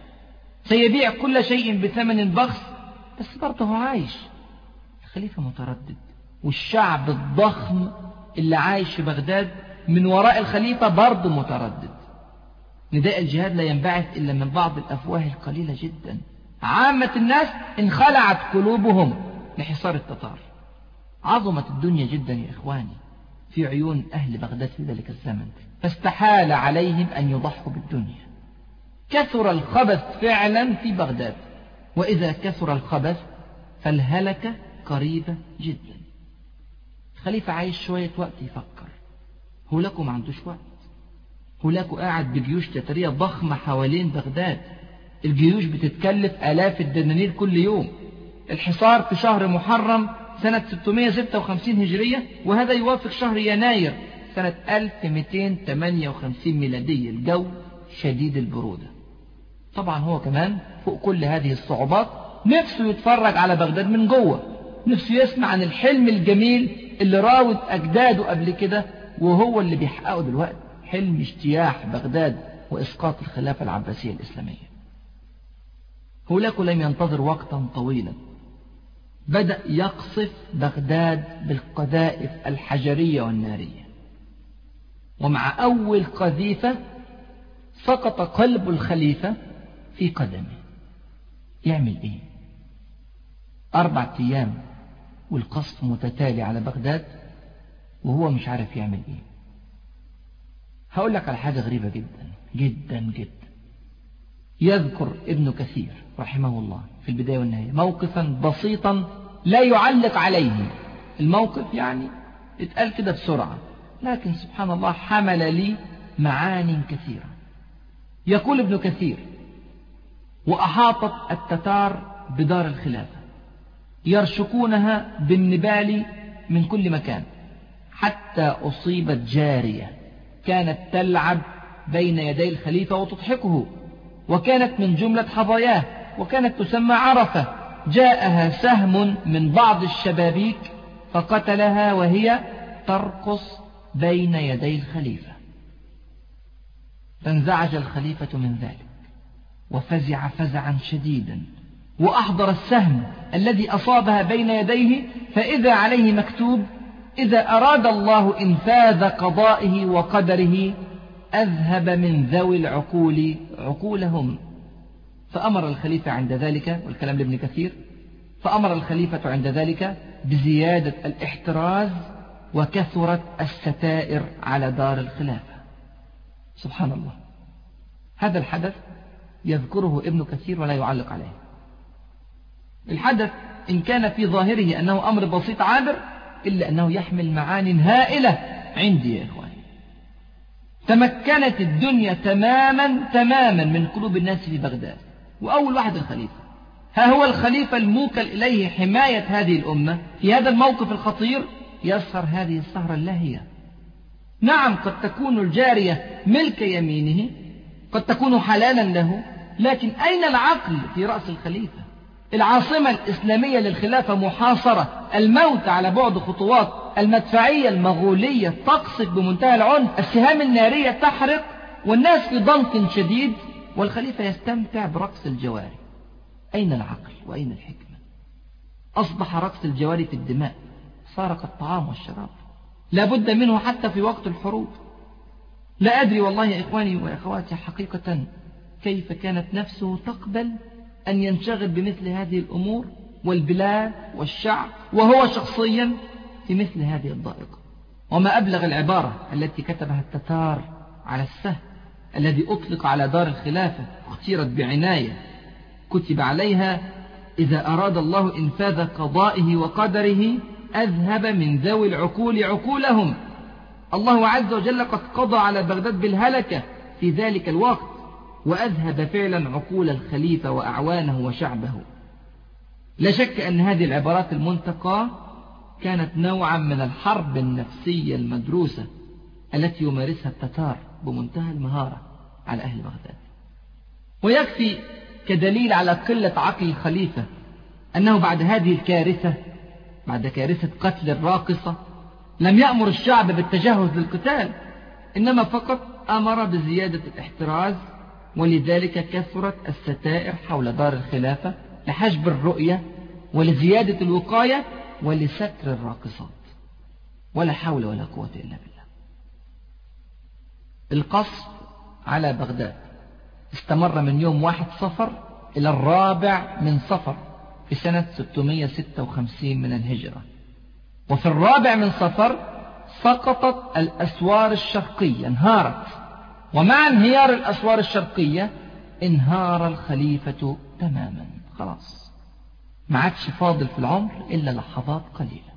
سيبيع كل شيء بثمن بخس بس برضه هو عايش. الخليفة متردد. والشعب الضخم اللي عايش في بغداد من وراء الخليفة برضه متردد. نداء الجهاد لا ينبعث إلا من بعض الأفواه القليلة جدا. عامة الناس انخلعت قلوبهم لحصار التتار. عظمت الدنيا جدا يا إخواني. في عيون أهل بغداد في ذلك الزمن. فاستحال عليهم أن يضحوا بالدنيا. كثر الخبث فعلا في بغداد. وإذا كثر الخبث فالهلكة قريبة جدا. الخليفة عايش شوية وقت يفكر. هولاكو ما عندوش وقت. هولاكو قاعد بجيوش تترية ضخمة حوالين بغداد. الجيوش بتتكلف آلاف الدنانير كل يوم. الحصار في شهر محرم سنة 656 هجرية وهذا يوافق شهر يناير سنة 1258 ميلادية. الجو شديد البرودة. طبعا هو كمان فوق كل هذه الصعوبات نفسه يتفرج على بغداد من جوه نفسه يسمع عن الحلم الجميل اللي راود أجداده قبل كده وهو اللي بيحققه دلوقتي حلم اجتياح بغداد وإسقاط الخلافة العباسية الإسلامية. هولاكو لم ينتظر وقتا طويلا. بدأ يقصف بغداد بالقذائف الحجرية والنارية. ومع أول قذيفة سقط قلب الخليفة في قدمه يعمل إيه أربع أيام والقصف متتالي على بغداد وهو مش عارف يعمل إيه. هقول لك على حاجة غريبة جدا جدا جدا. يذكر ابن كثير رحمه الله في البداية والنهاية موقفا بسيطا لا يعلق عليه. الموقف يعني اتقال كده بسرعة لكن سبحان الله حمل لي معان كثيرة. يقول ابن كثير وأحاطت التتار بدار الخلافة يرشقونها بالنبال من كل مكان حتى أصيبت جارية كانت تلعب بين يدي الخليفة وتضحكه وكانت من جملة حظاياه وكانت تسمى عرفة جاءها سهم من بعض الشبابيك فقتلها وهي ترقص بين يدي الخليفة. فانزعج الخليفة من ذلك. وفزع فزعا شديدا. وأحضر السهم الذي أصابها بين يديه فإذا عليه مكتوب إذا أراد الله إنفاذ قضائه وقدره أذهب من ذوي العقول عقولهم. فأمر الخليفة عند ذلك والكلام لابن كثير. فأمر الخليفة عند ذلك بزيادة الإحتراز وكثرت الستائر على دار الخلافة. سبحان الله. هذا الحدث يذكره ابن كثير ولا يعلق عليه. الحدث إن كان في ظاهره أنه أمر بسيط عابر إلا أنه يحمل معان هائلة عندي يا إخواني. تمكنت الدنيا تماما تماما من قلوب الناس في بغداد. وأول واحد الخليفة. ها هو الخليفة الموكل إليه حماية هذه الأمة في هذا الموقف الخطير؟ يسهر هذه السهرة اللاهية. نعم قد تكون الجارية ملك يمينه قد تكون حلالا له لكن أين العقل في رأس الخليفة؟ العاصمة الإسلامية للخلافة محاصرة. الموت على بعد خطوات. المدفعية المغولية تقصف بمنتهى العنف. السهام النارية تحرق. والناس في ضنك شديد. والخليفة يستمتع برقص الجواري. أين العقل وأين الحكمة؟ أصبح رقص الجواري في الدماء. صار كالطعام والشراب. لا بد منه حتى في وقت الحروب. لا أدري والله يا إخواني وأخواتي حقيقة كيف كانت نفسه تقبل أن ينشغل بمثل هذه الأمور والبلاد والشعب وهو شخصيا في مثل هذه الضائقة. وما أبلغ العبارة التي كتبها التتار على السهم الذي أطلق على دار الخلافة اختيرت بعناية كتب عليها إذا أراد الله إنفاذ قضائه وقدره أذهب من ذوي العقول عقولهم. الله عز وجل قد قضى على بغداد بالهلكة في ذلك الوقت. وأذهب فعلا عقول الخليفة وأعوانه وشعبه. لا شك أن هذه العبارات المنتقى كانت نوعا من الحرب النفسية المدروسة التي يمارسها التتار بمنتهى المهارة على أهل بغداد. ويكفي كدليل على قلة عقل الخليفة أنه بعد هذه الكارثة بعد كارثة قتل الراقصة لم يأمر الشعب بالتجهز للقتال إنما فقط أمر بزيادة الاحتراز ولذلك كثرت الستائر حول دار الخلافة لحجب الرؤية ولزيادة الوقاية ولستر الراقصات. ولا حول ولا قوة إلا بالله. القصف على بغداد استمر من يوم واحد صفر إلى الرابع من صفر في سنة 656 من الهجرة. وفي الرابع من صفر سقطت الأسوار الشرقية انهارت. ومع انهيار الأسوار الشرقية؟ انهار الخليفة تماما. خلاص. ما عادش فاضل في العمر إلا لحظات قليلة.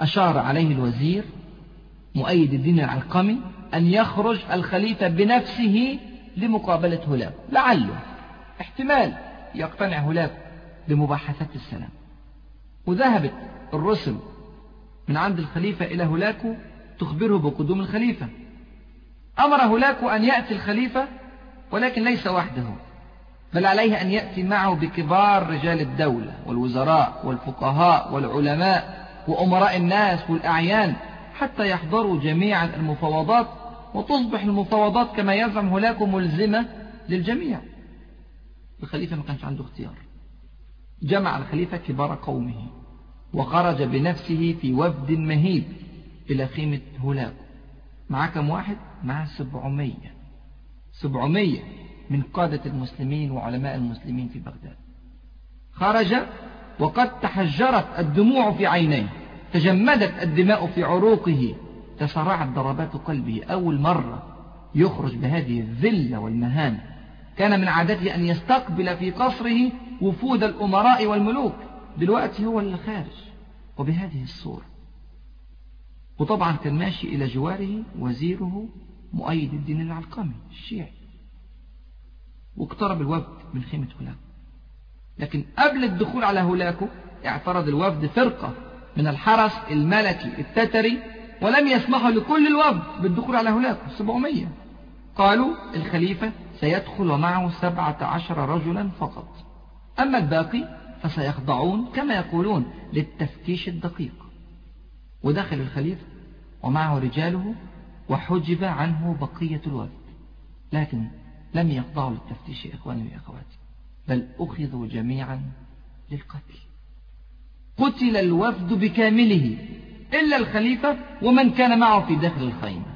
أشار عليه الوزير مؤيد الدين العلقمي أن يخرج الخليفة بنفسه لمقابلة هلاك لعله احتمال يقتنع هلاك بمباحثات السلام. وذهبت الرسل من عند الخليفة إلى هولاكو تخبره بقدوم الخليفة. أمر هولاكو أن يأتي الخليفة ولكن ليس وحده بل عليه أن يأتي معه بكبار رجال الدولة والوزراء والفقهاء والعلماء وأمراء الناس والأعيان حتى يحضروا جميعا المفاوضات وتصبح المفاوضات كما يزعم هولاكو ملزمة للجميع. الخليفة ما كانش عنده اختيار. جمع الخليفة كبار قومه وخرج بنفسه في وفد مهيب إلى خيمة هولاكو مع كم واحد؟ مع سبعمية. سبعمية من قادة المسلمين وعلماء المسلمين في بغداد. خرج وقد تحجرت الدموع في عينيه. تجمدت الدماء في عروقه. تسرعت ضربات قلبه. أول مرة يخرج بهذه الذلة والمهانة كان من عادته أن يستقبل في قصره وفود الأمراء والملوك. دلوقتي هو اللي خارج وبهذه الصورة وطبعا كان ماشي إلى جواره وزيره مؤيد الدين العلقمي الشيعي. واقترب الوفد من خيمة هولاكو لكن قبل الدخول على هولاكو اعترض الوفد فرقة من الحرس الملكي التتري ولم يسمحوا لكل الوفد بالدخول على هولاكو 700 قالوا الخليفة سيدخل ومعه سبعة عشر رجلا فقط. أما الباقي فسيخضعون كما يقولون للتفتيش الدقيق. ودخل الخليفة ومعه رجاله وحجب عنه بقية الوفد لكن لم يخضعوا للتفتيش إخواني وأخواتي بل أخذوا جميعا للقتل. قتل الوفد بكامله إلا الخليفة ومن كان معه في داخل الخيمة.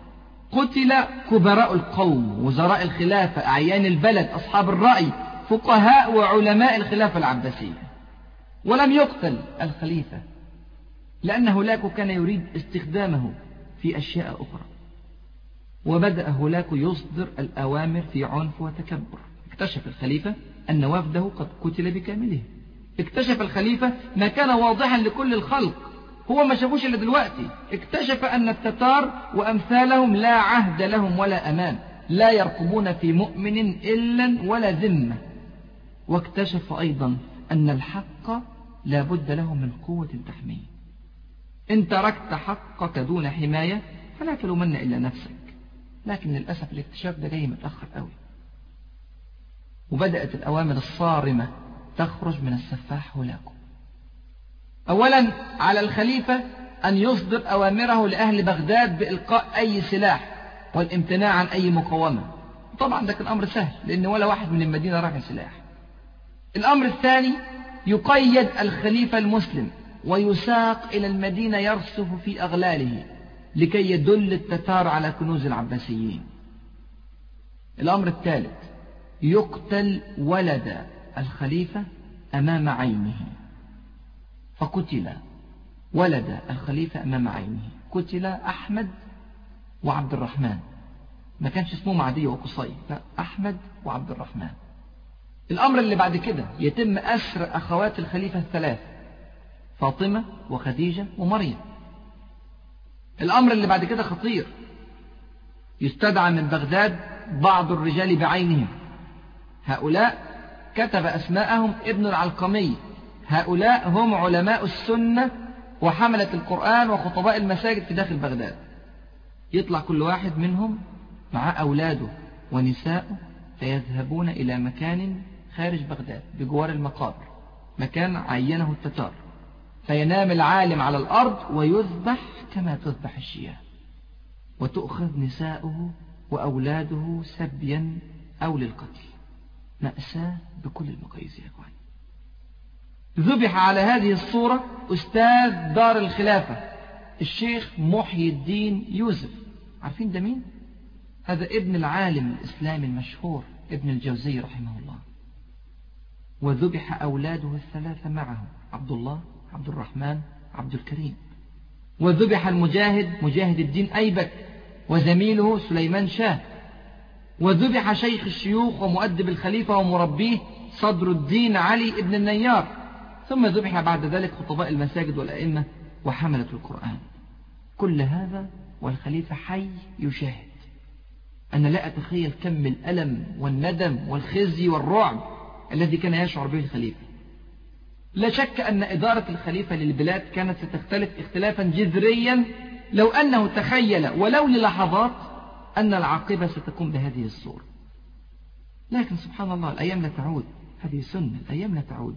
قتل كبراء القوم وزراء الخلافة أعيان البلد أصحاب الرأي فقهاء وعلماء الخلافة العباسية. ولم يقتل الخليفة لأن هولاكو كان يريد استخدامه في أشياء أخرى. وبدأ هولاكو يصدر الأوامر في عنف وتكبر. اكتشف الخليفة أن وفده قد قتل بكامله. اكتشف الخليفة ما كان واضحا لكل الخلق. هو ما شافوش إلا دلوقتي. اكتشف أن التتار وأمثالهم لا عهد لهم ولا أمان. لا يرقبون في مؤمن إلا ولا ذمة. واكتشف أيضا أن الحق لا بد له من قوة تحميه. إن تركت حقك دون حماية فلا تلومن إلا نفسك. لكن للأسف الاكتشاف ده جاي متأخر قوي. وبدأت الأوامر الصارمة تخرج من السفاح هولاكو أولا على الخليفة أن يصدر أوامره لأهل بغداد بإلقاء أي سلاح والامتناع عن أي مقاومة. طبعا ده كان أمر سهل لأن ولا واحد من المدينة رافع سلاح الأمر الثاني يقيد الخليفة المسلم ويساق إلى المدينة يرسف في أغلاله لكي يدل التتار على كنوز العباسيين. الأمر الثالث يقتل ولد الخليفة أمام عينه. فقتل ولد الخليفة أمام عينه. قتل أحمد وعبد الرحمن. ما كانش اسمه معدي وقصي لا أحمد وعبد الرحمن. الأمر اللي بعد كده يتم أسر أخوات الخليفة الثلاث فاطمة وخديجة ومريم. الأمر اللي بعد كده خطير. يستدعى من بغداد بعض الرجال بعينهم. هؤلاء كتب أسماءهم ابن العلقمي. هؤلاء هم علماء السنة وحملة القرآن وخطباء المساجد في داخل بغداد. يطلع كل واحد منهم مع أولاده ونساءه فيذهبون إلى مكان خارج بغداد بجوار المقابر. مكان عينه التتار. فينام العالم على الأرض ويذبح كما تذبح الشياه. وتؤخذ نساؤه وأولاده سبيا أو للقتل. مأساة بكل المقاييس يا أخوان ذبح على هذه الصورة أستاذ دار الخلافة الشيخ محي الدين يوسف. عارفين ده مين؟ هذا ابن العالم الإسلامي المشهور ابن الجوزي رحمه الله. وذبح أولاده الثلاثة معه عبد الله عبد الرحمن عبد الكريم وذبح المجاهد مجاهد الدين أيبك وزميله سليمان شاه. وذبح شيخ الشيوخ ومؤدب الخليفة ومربيه صدر الدين علي ابن النيار. ثم ذبح بعد ذلك خطباء المساجد والأئمة وحملة القرآن. كل هذا والخليفة حي يشاهد أنا لا أتخيل كم الألم والندم والخزي والرعب الذي كان يشعر به الخليفة. لا شك أن إدارة الخليفة للبلاد كانت ستختلف اختلافا جذريا لو أنه تخيل ولو للحظات أن العاقبة ستكون بهذه الصورة. لكن سبحان الله الأيام لا تعود. هذه سنة الأيام لا تعود.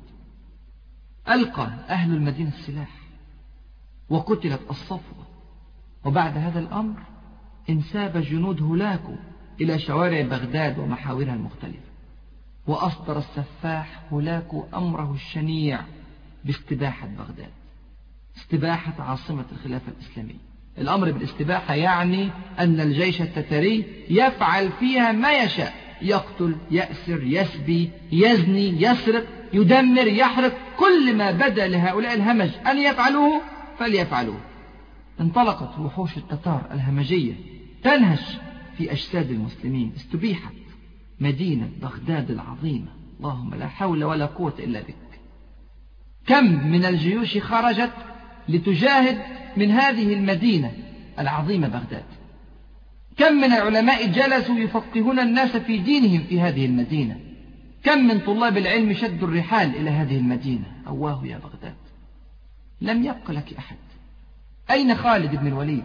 ألقى أهل المدينة السلاح وقتلت الصفوة. وبعد هذا الأمر انساب جنود هولاكو إلى شوارع بغداد ومحاورها المختلفة. وأصدر السفاح هولاكو أمره الشنيع باستباحة بغداد استباحة عاصمة الخلافة الإسلامية. الأمر بالاستباحة يعني أن الجيش التتري يفعل فيها ما يشاء يقتل يأسر يسبي يزني يسرق يدمر يحرق كل ما بدا لهؤلاء الهمج أن يفعلوه فليفعلوه. انطلقت وحوش التتار الهمجية تنهش في أجساد المسلمين استبيحت مدينة بغداد العظيمة. اللهم لا حول ولا قوة إلا بك. كم من الجيوش خرجت لتجاهد من هذه المدينة العظيمة بغداد. كم من العلماء جلسوا يفقهون الناس في دينهم في هذه المدينة. كم من طلاب العلم شدوا الرحال إلى هذه المدينة. أواه يا بغداد. لم يبق لك أحد. أين خالد بن الوليد؟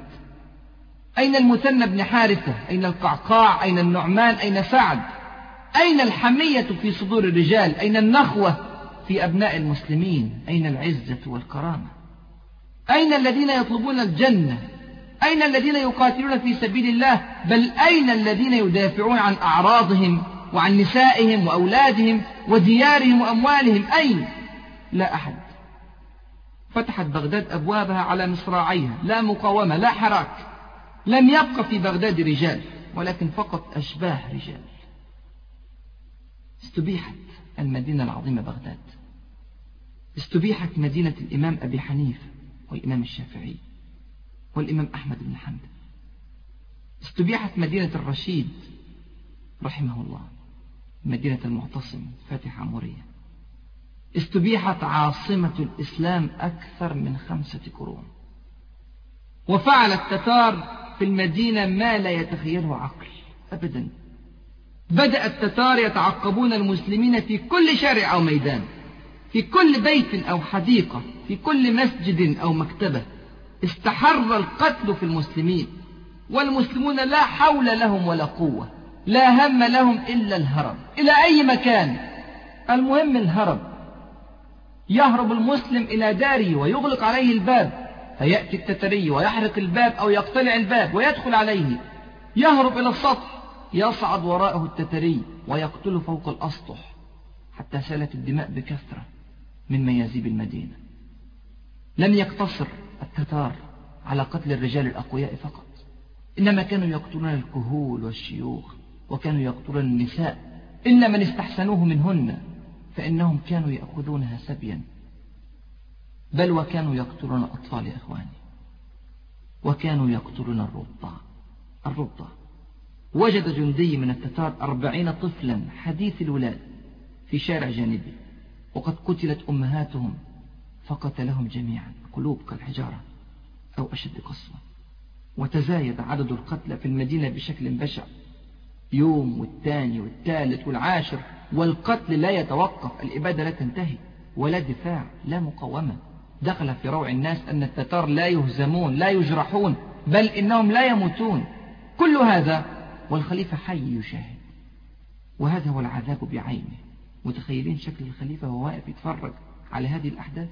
أين المثنى بن حارثة؟ أين القعقاع؟ أين النعمان؟ أين سعد؟ أين الحمية في صدور الرجال؟ أين النخوة في أبناء المسلمين؟ أين العزة والكرامة؟ أين الذين يطلبون الجنة؟ أين الذين يقاتلون في سبيل الله؟ بل أين الذين يدافعون عن أعراضهم وعن نسائهم وأولادهم وديارهم وأموالهم؟ أين؟ لا أحد. فتحت بغداد أبوابها على مصراعيها. لا مقاومة لا حراك. لم يبق في بغداد رجال ولكن فقط أشباه رجال. استبيحت المدينة العظيمة بغداد. استبيحت مدينة الإمام أبي حنيفة والإمام الشافعي والإمام أحمد بن حنبل. استبيحت مدينة الرشيد رحمه الله مدينة المعتصم فاتح عمورية. استبيحت عاصمة الإسلام أكثر من خمسة قرون. وفعل التتار في المدينة ما لا يتخيله عقل أبدا. بدأ التتار يتعقبون المسلمين في كل شارع أو ميدان في كل بيت أو حديقة في كل مسجد أو مكتبة. استحر القتل في المسلمين والمسلمون لا حول لهم ولا قوة لا هم لهم إلا الهرب. إلى أي مكان؟ المهم الهرب. يهرب المسلم إلى داره ويغلق عليه الباب. فيأتي التتري ويحرق الباب أو يقتلع الباب ويدخل عليه. يهرب إلى السطح. يصعد وراءه التتري ويقتل فوق الأسطح حتى سالت الدماء بكثرة من ميازيب المدينة. لم يقتصر التتار على قتل الرجال الأقوياء فقط إنما كانوا يقتلون الكهول والشيوخ وكانوا يقتلون النساء. إلا من استحسنوه منهن فإنهم كانوا يأخذونها سبيا بل وكانوا يقتلون أطفال إخواني وكانوا يقتلون الرضع الرضع. وجد جندي من التتار أربعين طفلا حديث الولاد في شارع جانبي وقد قتلت أمهاتهم فقتلهم جميعا قلوب كالحجارة أو أشد قسوة. وتزايد عدد القتلى في المدينة بشكل بشع. يوم والثاني والثالث والعاشر والقتل لا يتوقف الإبادة لا تنتهي ولا دفاع لا مقاومة. دخل في روع الناس أن التتار لا يهزمون لا يجرحون بل إنهم لا يموتون. كل هذا والخليفة حي يشاهد. وهذا هو العذاب بعينه. متخيلين شكل الخليفة وهو واقف يتفرج على هذه الأحداث؟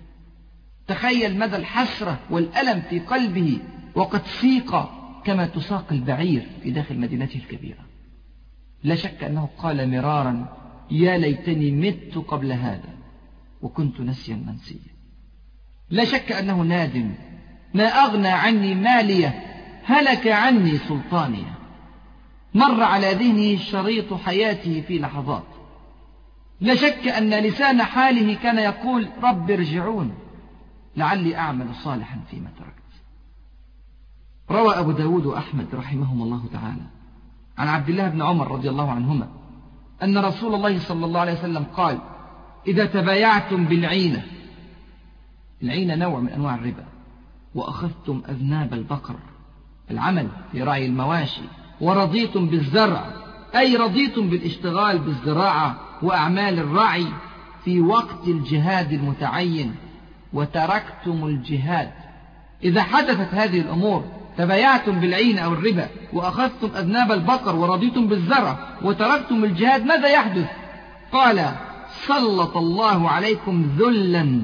تخيل مدى الحسرة والألم في قلبه وقد سيق كما تساق البعير في داخل مدينته الكبيرة. لا شك أنه قال مرارا يا ليتني مت قبل هذا وكنت نسيا منسيا. لا شك أنه نادم. ما أغنى عني مالية هلك عني سلطانية. مر على ذهنه شريط حياته في لحظات. لا شك أن لسان حاله كان يقول رب ارجعون لعلي أعمل صالحا فيما تركت. روى أبو داود وأحمد رحمهم الله تعالى عن عبد الله بن عمر رضي الله عنهما أن رسول الله صلى الله عليه وسلم قال إذا تبايعتم بالعينة العينة نوع من أنواع الربا وأخذتم أذناب البقر العمل في رعي المواشي ورضيتم بالزرع أي رضيتم بالاشتغال بالزراعة وأعمال الرعي في وقت الجهاد المتعين وتركتم الجهاد. إذا حدثت هذه الأمور تبايعتم بالعين أو الربا وأخذتم أذناب البقر ورضيتم بالزرع وتركتم الجهاد ماذا يحدث؟ قال سلط الله عليكم ذلا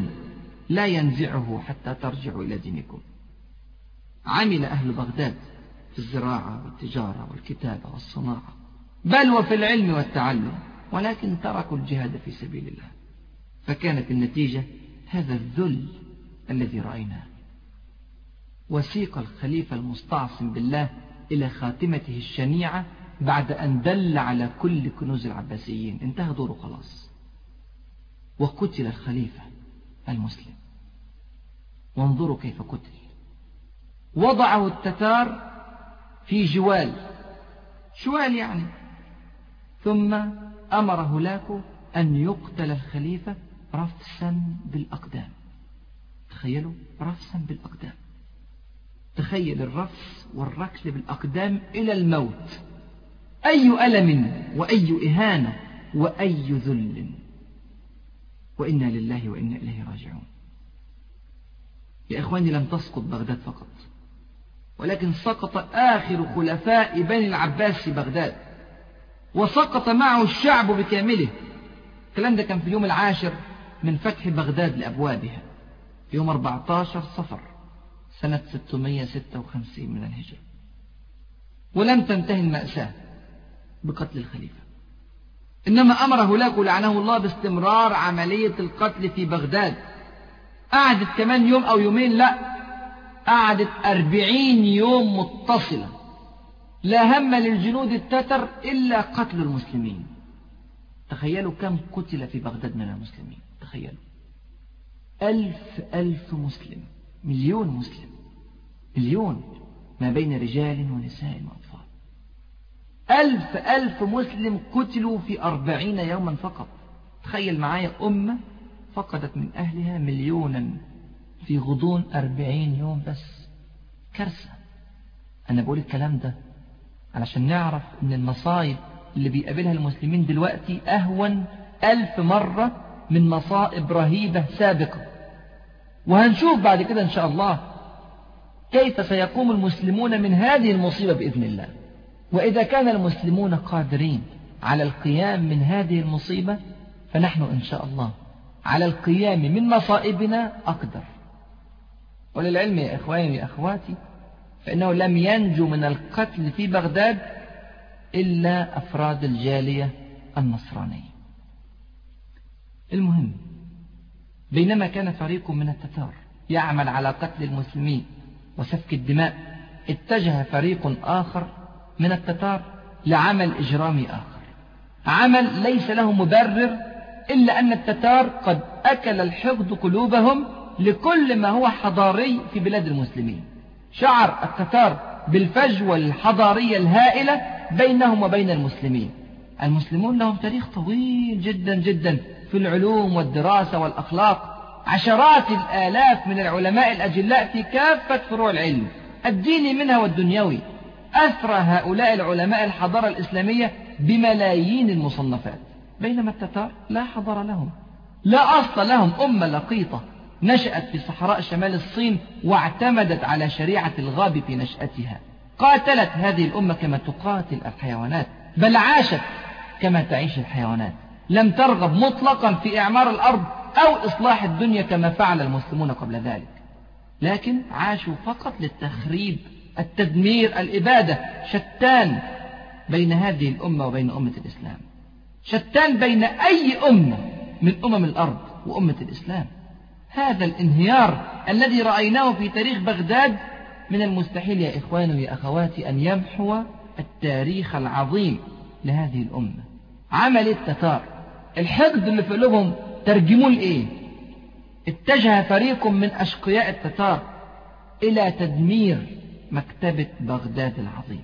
لا ينزعه حتى ترجعوا إلى دينكم. عمل أهل بغداد. في الزراعة والتجارة والكتابة والصناعة بل وفي العلم والتعلم ولكن تركوا الجهاد في سبيل الله. فكانت النتيجة هذا الذل الذي رأيناه. وسيق الخليفة المستعصم بالله إلى خاتمته الشنيعة بعد أن دل على كل كنوز العباسيين. انتهى دوره خلاص. وقتل الخليفة المسلم. وانظروا كيف قتل. وضعه التتار في جوال. يعني. ثم أمر هلاكو أن يقتل الخليفة رفسا بالأقدام. تخيلوا رفسا بالأقدام. تخيل الرفس والركل بالأقدام إلى الموت. أي ألم وأي إهانة وأي ذل. وإنا لله وإنا إليه راجعون. يا إخواني لم تسقط بغداد فقط. ولكن سقط آخر خلفاء بني العباس في بغداد. وسقط معه الشعب بكامله. الكلام ده كان في اليوم العاشر من فتح بغداد لأبوابها. يوم 14 صفر سنة 656 من الهجرة. ولم تنتهي المأساة بقتل الخليفة. إنما أمر هلاك لعنه الله باستمرار عملية القتل في بغداد. قعدت كمان يوم أو يومين لا قعدت أربعين يوم متصلة. لا هم للجنود التتر إلا قتل المسلمين. تخيلوا كم قتل في بغداد من المسلمين. تخيلوا. ألف ألف مسلم. مليون مسلم. مليون. ما بين رجال ونساء وأطفال. ألف ألف مسلم قتلوا في أربعين يوما فقط. تخيل معايا أمة فقدت من أهلها مليونا. في غضون أربعين يوم بس. كارثة. أنا بقول الكلام ده علشان نعرف أن المصايب اللي بيقابلها المسلمين دلوقتي أهون ألف مرة من مصائب رهيبة سابقة. وهنشوف بعد كده إن شاء الله كيف سيقوم المسلمون من هذه المصيبة بإذن الله. وإذا كان المسلمون قادرين على القيام من هذه المصيبة فنحن إن شاء الله على القيام من مصائبنا أقدر. وللعلم يا إخواني يا أخواتي فإنه لم ينجو من القتل في بغداد إلا أفراد الجالية النصرانية. المهم بينما كان فريق من التتار يعمل على قتل المسلمين وسفك الدماء اتجه فريق آخر من التتار لعمل إجرامي آخر. عمل ليس له مبرر إلا أن التتار قد أكل الحقد قلوبهم لكل ما هو حضاري في بلاد المسلمين. شعر التتار بالفجوة الحضارية الهائلة بينهم وبين المسلمين. المسلمون لهم تاريخ طويل جدا جدا في العلوم والدراسة والأخلاق. عشرات الآلاف من العلماء الأجلاء في كافة فروع العلم. الديني منها والدنيوي. أثرى هؤلاء العلماء الحضارة الإسلامية بملايين المصنفات. بينما التتار لا حضر لهم. لا أصل لهم. أمة لقيطة. نشأت في صحراء شمال الصين واعتمدت على شريعة الغاب في نشأتها. قاتلت هذه الأمة كما تقاتل الحيوانات بل عاشت كما تعيش الحيوانات. لم ترغب مطلقا في إعمار الأرض أو إصلاح الدنيا كما فعل المسلمون قبل ذلك. لكن عاشوا فقط للتخريب التدمير الإبادة. شتان بين هذه الأمة وبين أمة الإسلام. شتان بين أي أمة من أمم الأرض وأمة الإسلام. هذا الانهيار الذي رأيناه في تاريخ بغداد من المستحيل يا إخواني ويا أخواتي أن يمحو التاريخ العظيم لهذه الأمة. عمل التتار الحقد اللي في قلوبهم ترجموه لإيه؟ اتجه فريق من أشقياء التتار إلى تدمير مكتبة بغداد العظيم.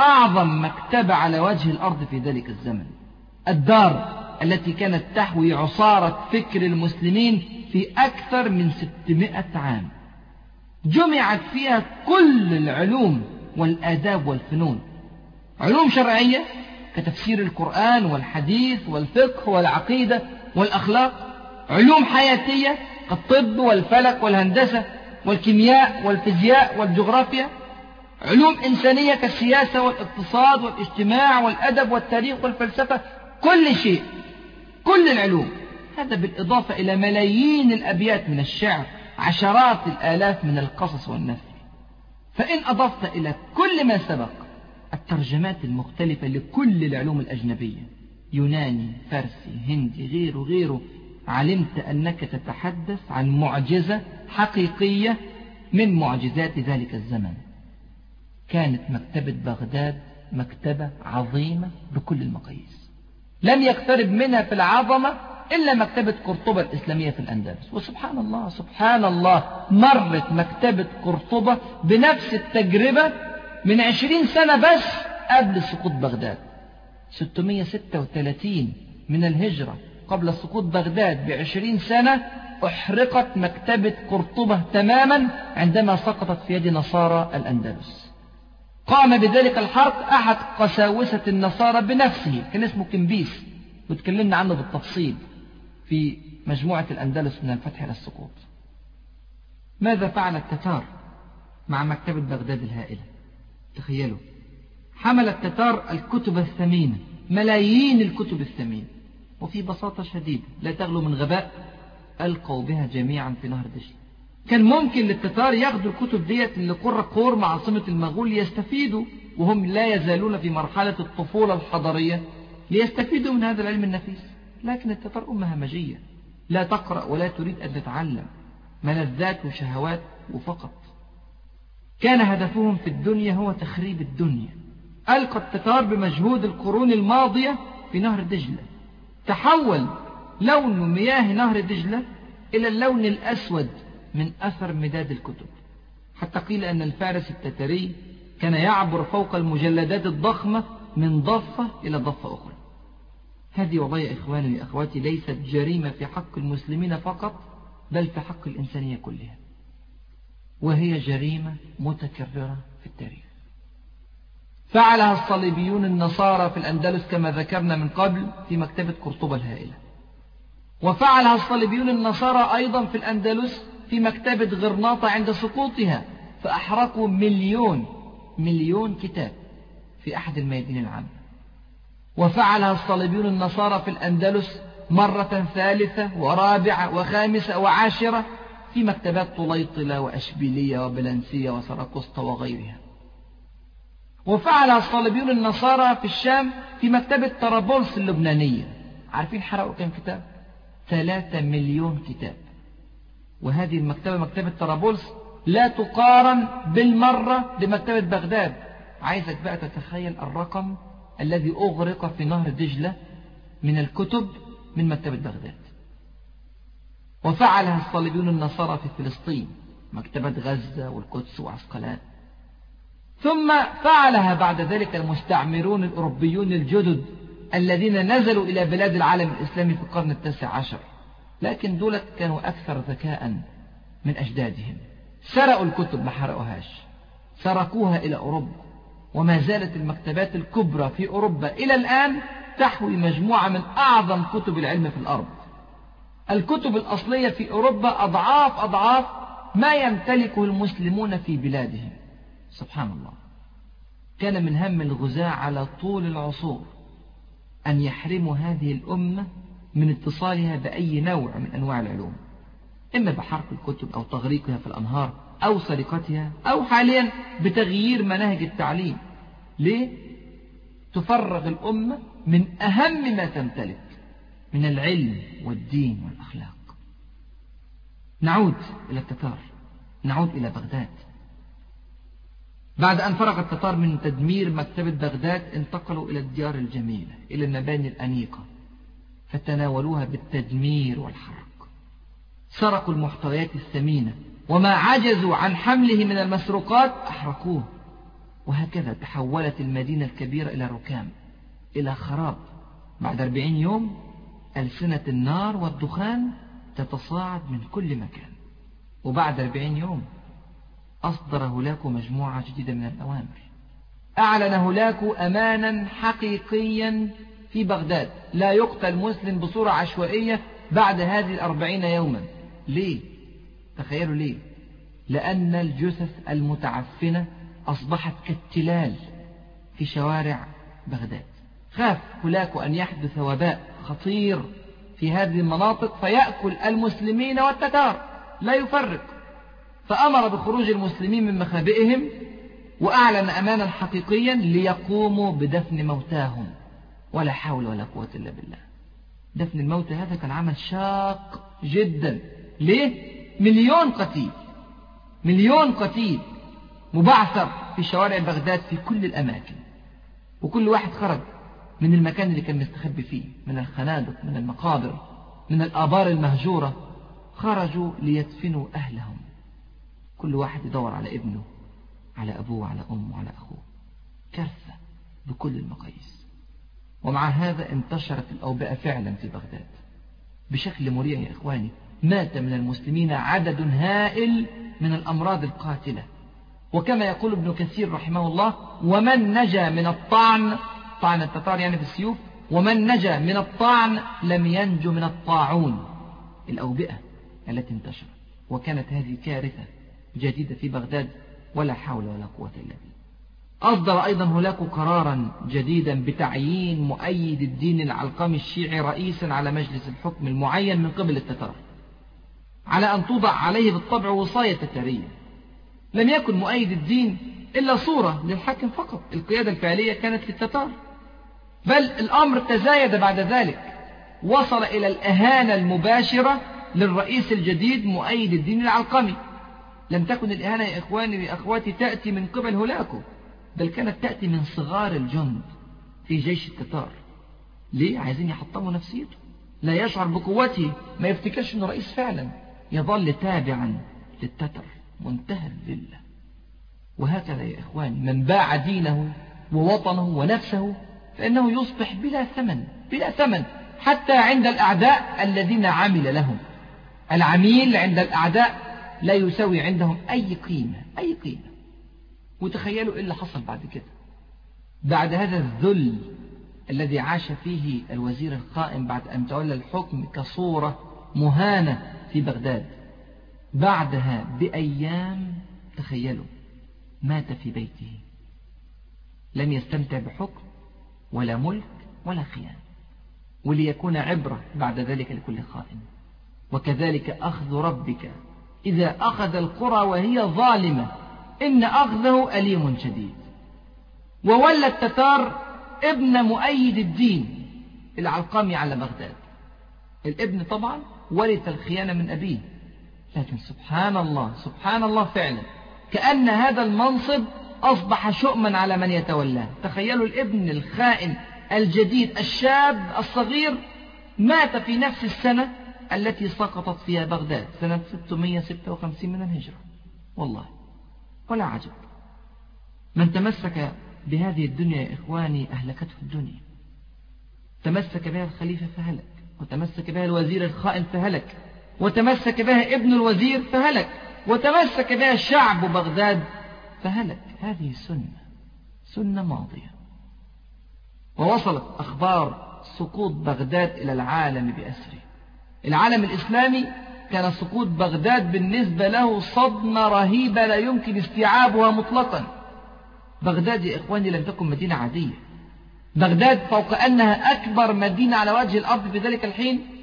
أعظم مكتبة على وجه الأرض في ذلك الزمن. الدار التي كانت تحوي عصارة فكر المسلمين في أكثر من ستمائة عام. جمعت فيها كل العلوم والآداب والفنون. علوم شرعية كتفسير القرآن والحديث والفقه والعقيدة والأخلاق. علوم حياتية كالطب والفلك والهندسة والكيمياء والفيزياء والجغرافيا. علوم إنسانية كالسياسة والاقتصاد والاجتماع والأدب والتاريخ والفلسفة. كل شيء كل العلوم. هذا بالإضافة إلى ملايين الأبيات من الشعر عشرات الآلاف من القصص والنثر. فإن أضفت إلى كل ما سبق الترجمات المختلفة لكل العلوم الأجنبية يوناني فارسي هندي غيره غيره علمت أنك تتحدث عن معجزة حقيقية من معجزات ذلك الزمن. كانت مكتبة بغداد مكتبة عظيمة بكل المقاييس. لم يقترب منها في العظمة إلا مكتبة قرطبة الإسلامية في الأندلس. وسبحان الله سبحان الله مرت مكتبة قرطبة بنفس التجربة من عشرين سنة بس قبل سقوط بغداد. 636 من الهجرة قبل سقوط بغداد بعشرين سنة أحرقت مكتبة قرطبة تماما عندما سقطت في يد نصارى الأندلس. قام بذلك الحرق أحد قساوسة النصارى بنفسه كان اسمه كمبيس وتكلمنا عنه بالتفصيل. في مجموعة الأندلس من الفتح إلى السقوط. ماذا فعل التتار مع مكتبة بغداد الهائلة؟ تخيلوا. حمل التتار الكتب الثمينة ملايين الكتب الثمينة وفي بساطة شديدة لا تغلو من غباء ألقوا بها جميعا في نهر دجلة. كان ممكن للتتار ياخدوا الكتب ديت لقرى قورم عاصمة المغول ليستفيدوا وهم لا يزالون في مرحلة الطفولة الحضرية ليستفيدوا من هذا العلم النفيس. لكن التتار أمة همجية لا تقرأ ولا تريد أن تتعلم. ملذات وشهوات وفقط. كان هدفهم في الدنيا هو تخريب الدنيا. ألقى التتار بمجهود القرون الماضية في نهر دجلة. تحول لون مياه نهر دجلة إلى اللون الأسود من أثر مداد الكتب. حتى قيل أن الفارس التتري كان يعبر فوق المجلدات الضخمة من ضفة إلى ضفة أخرى. هذه والله يا إخواني وأخواتي ليست جريمة في حق المسلمين فقط بل في حق الإنسانية كلها. وهي جريمة متكررة في التاريخ. فعلها الصليبيون النصارى في الأندلس كما ذكرنا من قبل في مكتبة قرطبة الهائلة. وفعلها الصليبيون النصارى أيضا في الأندلس في مكتبة غرناطة عند سقوطها فأحرقوا مليون مليون كتاب في أحد الميادين العامة وفعلها الصليبيون النصارى في الأندلس مرة ثالثة ورابعة وخامسة وعاشرة في مكتبات طليطلة وأشبيلية وبلنسية وسراقسطة وغيرها. وفعلها الصليبيون النصارى في الشام في مكتبة طرابلس اللبنانية. عارفين حرقوا كم كتاب؟ ثلاثة مليون كتاب. وهذه المكتبة مكتبة طرابلس لا تقارن بالمرة بمكتبة بغداد. عايزك بقى تتخيل الرقم؟ الذي أغرق في نهر دجلة من الكتب من مكتبة بغداد وفعلها الصليبيون النصارى في فلسطين مكتبة غزة والقدس وعسقلان. ثم فعلها بعد ذلك المستعمرون الأوروبيون الجدد الذين نزلوا إلى بلاد العالم الإسلامي في القرن التاسع عشر. لكن دولت كانوا أكثر ذكاء من أجدادهم. سرقوا الكتب ما حرقوهاش. سرقوها إلى أوروبا. وما زالت المكتبات الكبرى في أوروبا إلى الآن تحوي مجموعة من أعظم كتب العلم في الأرض. الكتب الأصلية في أوروبا أضعاف أضعاف ما يمتلكه المسلمون في بلادهم. سبحان الله. كان من هم الغزاة على طول العصور أن يحرموا هذه الأمة من اتصالها بأي نوع من أنواع العلوم. إما بحرق الكتب أو تغريقها في الأنهار أو سرقتها أو حاليا بتغيير مناهج التعليم. ليه؟ تفرغ الأمة من أهم ما تمتلك من العلم والدين والأخلاق. نعود إلى التتار نعود إلى بغداد. بعد أن فرغ التتار من تدمير مكتبة بغداد انتقلوا إلى الديار الجميلة إلى المباني الأنيقة فتناولوها بالتدمير والحرق. سرقوا المحتويات الثمينة وما عجزوا عن حمله من المسروقات أحرقوه وهكذا تحولت المدينة الكبيرة إلى ركام إلى خراب. بعد أربعين يوم ألسنة النار والدخان تتصاعد من كل مكان. وبعد أربعين يوم أصدر هولاكو مجموعة جديدة من الأوامر. أعلن هولاكو أمانا حقيقيا في بغداد. لا يقتل مسلم بصورة عشوائية بعد هذه الأربعين يوما. ليه؟ تخيلوا ليه؟ لأن الجثث المتعفنة أصبحت كالتلال في شوارع بغداد. خاف هولاكو أن يحدث وباء خطير في هذه المناطق فيأكل المسلمين والتتار. لا يفرق. فأمر بخروج المسلمين من مخابئهم وأعلن أمانا حقيقيا ليقوموا بدفن موتاهم. ولا حول ولا قوة إلا بالله. دفن الموتى هذا كان عمل شاق جدا. ليه؟ مليون قتيل. مليون قتيل. مبعثر في شوارع بغداد في كل الأماكن. وكل واحد خرج من المكان اللي كان مستخبي فيه من الخنادق من المقابر من الآبار المهجورة. خرجوا ليدفنوا أهلهم. كل واحد يدور على ابنه على أبوه على أمه على أخوه. كارثة بكل المقاييس. ومع هذا انتشرت الأوبئة فعلا في بغداد. بشكل مريع يا إخواني مات من المسلمين عدد هائل من الأمراض القاتلة. وكما يقول ابن كثير رحمه الله ومن نجا من الطعن طعن التتار يعني في السيوف ومن نجا من الطعن لم ينجو من الطاعون الأوبئة التي انتشرت وكانت هذه كارثة جديدة في بغداد ولا حول ولا قوة إلا بالله. أصدر أيضا هناك قرارا جديدا بتعيين مؤيد الدين العلقمي الشيعي رئيسا على مجلس الحكم المعين من قبل التتار على أن توضع عليه بالطبع وصاية تتارية لم يكن مؤيد الدين إلا صورة للحاكم فقط. القيادة الفعلية كانت للتتار بل الأمر تزايد بعد ذلك. وصل إلى الأهانة المباشرة للرئيس الجديد مؤيد الدين العلقمي. لم تكن الإهانة يا إخواني وأخواتي تأتي من قبل هولاكو بل كانت تأتي من صغار الجند في جيش التتار. ليه؟ عايزين يحطموا نفسيته. لا يشعر بقوته ما يفتكرش إنه رئيس فعلا. يظل تابعا للتتر منتهى الذلة. وهكذا يا إخواني من باع دينه ووطنه ونفسه فإنه يصبح بلا ثمن بلا ثمن حتى عند الأعداء الذين عمل لهم. العميل عند الأعداء لا يساوي عندهم أي قيمة أي قيمة. وتخيلوا إيه اللي حصل بعد كده. بعد هذا الذل الذي عاش فيه الوزير القائم بعد أن تولى الحكم كصورة مهانة في بغداد. بعدها بأيام تخيلوا مات في بيته. لم يستمتع بحكم ولا ملك ولا خيانة. وليكون عبرة بعد ذلك لكل خائن. وكذلك أخذ ربك. إذا أخذ القرى وهي ظالمة إن أخذه أليم شديد. وولى التتار ابن مؤيد الدين. العلقامي على بغداد. الابن طبعا ورث الخيانة من أبيه. لكن سبحان الله سبحان الله فعلا. كأن هذا المنصب أصبح شؤما على من يتولاه. تخيلوا الابن الخائن الجديد الشاب الصغير مات في نفس السنة التي سقطت فيها بغداد سنة 656 من الهجرة. والله ولا عجب. من تمسك بهذه الدنيا يا إخواني أهلكته الدنيا. تمسك بها الخليفة فهلك وتمسك بها الوزير الخائن فهلك. وتمسك بها ابن الوزير فهلك وتمسك بها شعب بغداد فهلك. هذه سنة سنة ماضية. ووصلت أخبار سقوط بغداد إلى العالم بأسره. العالم الإسلامي كان سقوط بغداد بالنسبة له صدمة رهيبة لا يمكن استيعابها مطلقا. بغداد يا إخواني لم تكن مدينة عادية. بغداد فوق أنها أكبر مدينة على وجه الأرض في ذلك الحين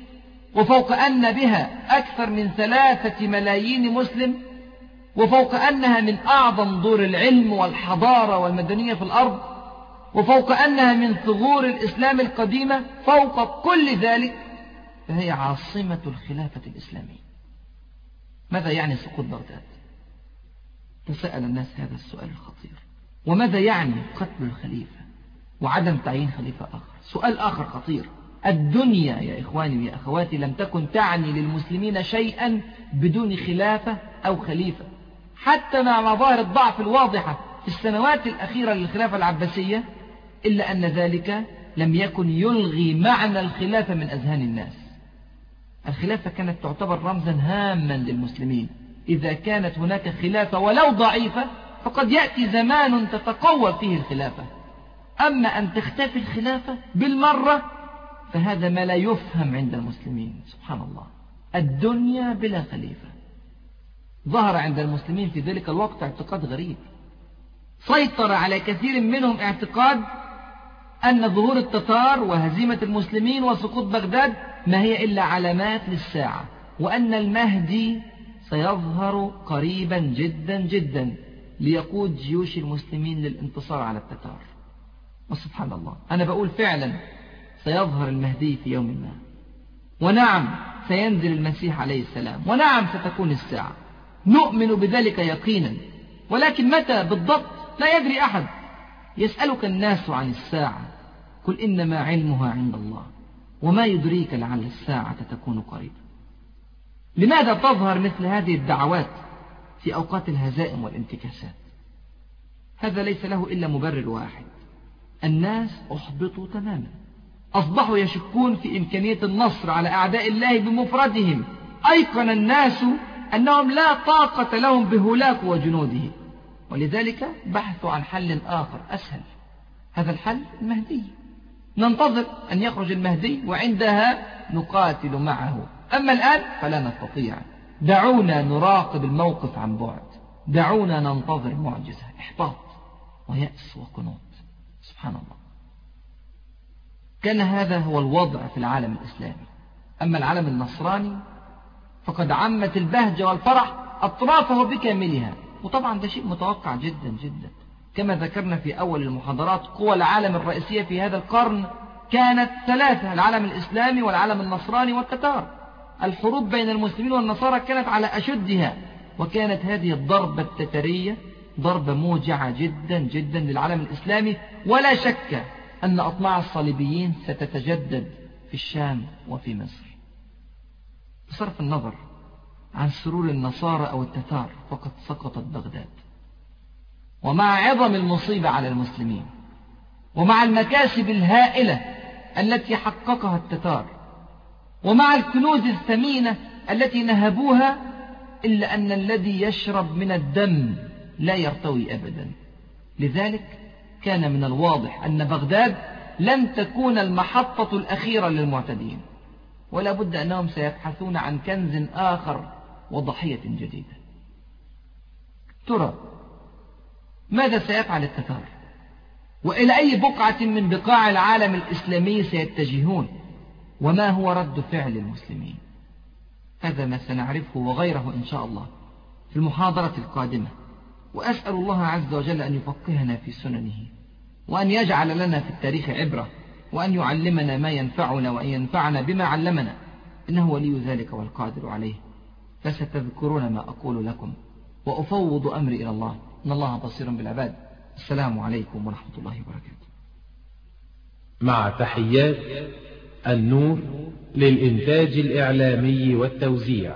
وفوق أن بها أكثر من ثلاثة ملايين مسلم وفوق أنها من أعظم دور العلم والحضارة والمدنية في الأرض وفوق أنها من ثغور الإسلام القديمة فوق كل ذلك فهي عاصمة الخلافة الإسلامية. ماذا يعني سقوط بغداد؟ تساءل الناس هذا السؤال الخطير. وماذا يعني قتل الخليفة وعدم تعيين خليفة آخر؟ سؤال آخر خطير. الدنيا يا إخواني يا أخواتي لم تكن تعني للمسلمين شيئا بدون خلافة أو خليفة. حتى مع مظاهر الضعف الواضحة في السنوات الأخيرة للخلافة العباسية إلا أن ذلك لم يكن يلغي معنى الخلافة من أذهان الناس. الخلافة كانت تعتبر رمزا هاما للمسلمين. إذا كانت هناك خلافة ولو ضعيفة فقد يأتي زمان تتقوى فيه الخلافة. أما أن تختفي الخلافة بالمرة فهذا ما لا يفهم عند المسلمين سبحان الله. الدنيا بلا خليفة. ظهر عند المسلمين في ذلك الوقت اعتقاد غريب. سيطر على كثير منهم اعتقاد أن ظهور التتار وهزيمة المسلمين وسقوط بغداد ما هي إلا علامات للساعة وأن المهدي سيظهر قريبا جدا جدا ليقود جيوش المسلمين للانتصار على التتار. وسبحان الله. أنا بقول فعلا سيظهر المهدي في يوم ما. ونعم سينزل المسيح عليه السلام. ونعم ستكون الساعة. نؤمن بذلك يقينا. ولكن متى بالضبط؟ لا يدري أحد. يسألك الناس عن الساعة. قل إنما علمها عند الله. وما يدريك لعل الساعة تكون قريبا لماذا تظهر مثل هذه الدعوات في أوقات الهزائم والانتكاسات؟ هذا ليس له إلا مبرر واحد. الناس أحبطوا تماما. أصبحوا يشكون في إمكانية النصر على أعداء الله بمفردهم. أيقن الناس أنهم لا طاقة لهم بهلاك وجنوده ولذلك بحثوا عن حل آخر أسهل. هذا الحل المهدي ننتظر أن يخرج المهدي وعندها نقاتل معه. أما الآن فلا نستطيع. دعونا نراقب الموقف عن بعد. دعونا ننتظر معجزة إحباط ويأس وقنوط. سبحان الله. كان هذا هو الوضع في العالم الإسلامي. أما العالم النصراني فقد عمت البهجة والفرح أطرافه بكاملها. وطبعا ده شيء متوقع جدا جدا. كما ذكرنا في أول المحاضرات قوى العالم الرئيسية في هذا القرن كانت ثلاثة العالم الإسلامي والعالم النصراني والتتار الحروب بين المسلمين والنصارى كانت على أشدها وكانت هذه الضربة التترية ضربة موجعة جدا جدا للعالم الإسلامي. ولا شك أن أطماع الصليبيين ستتجدد في الشام وفي مصر. بصرف النظر عن سرور النصارى أو التتار فقد سقطت بغداد. ومع عظم المصيبة على المسلمين ومع المكاسب الهائلة التي حققها التتار ومع الكنوز الثمينة التي نهبوها إلا أن الذي يشرب من الدم لا يرتوي أبدا. لذلك كان من الواضح أن بغداد لن تكون المحطة الأخيرة للمعتدين ولا بد أنهم سيبحثون عن كنز آخر وضحية جديدة. ترى ماذا سيفعل التتار؟ وإلى أي بقعة من بقاع العالم الإسلامي سيتجهون؟ وما هو رد فعل المسلمين؟ هذا ما سنعرفه وغيره إن شاء الله في المحاضرة القادمة. وأسأل الله عز وجل أن يفقهنا في سننه. وأن يجعل لنا في التاريخ عبرة وأن يعلمنا ما ينفعنا وأن ينفعنا بما علمنا. إنه ولي ذلك والقادر عليه. فستذكرون ما أقول لكم. وأفوض أمري إلى الله. إن الله بصير بالعباد. السلام عليكم ورحمة الله وبركاته. مع تحيات النور للإنتاج الإعلامي والتوزيع.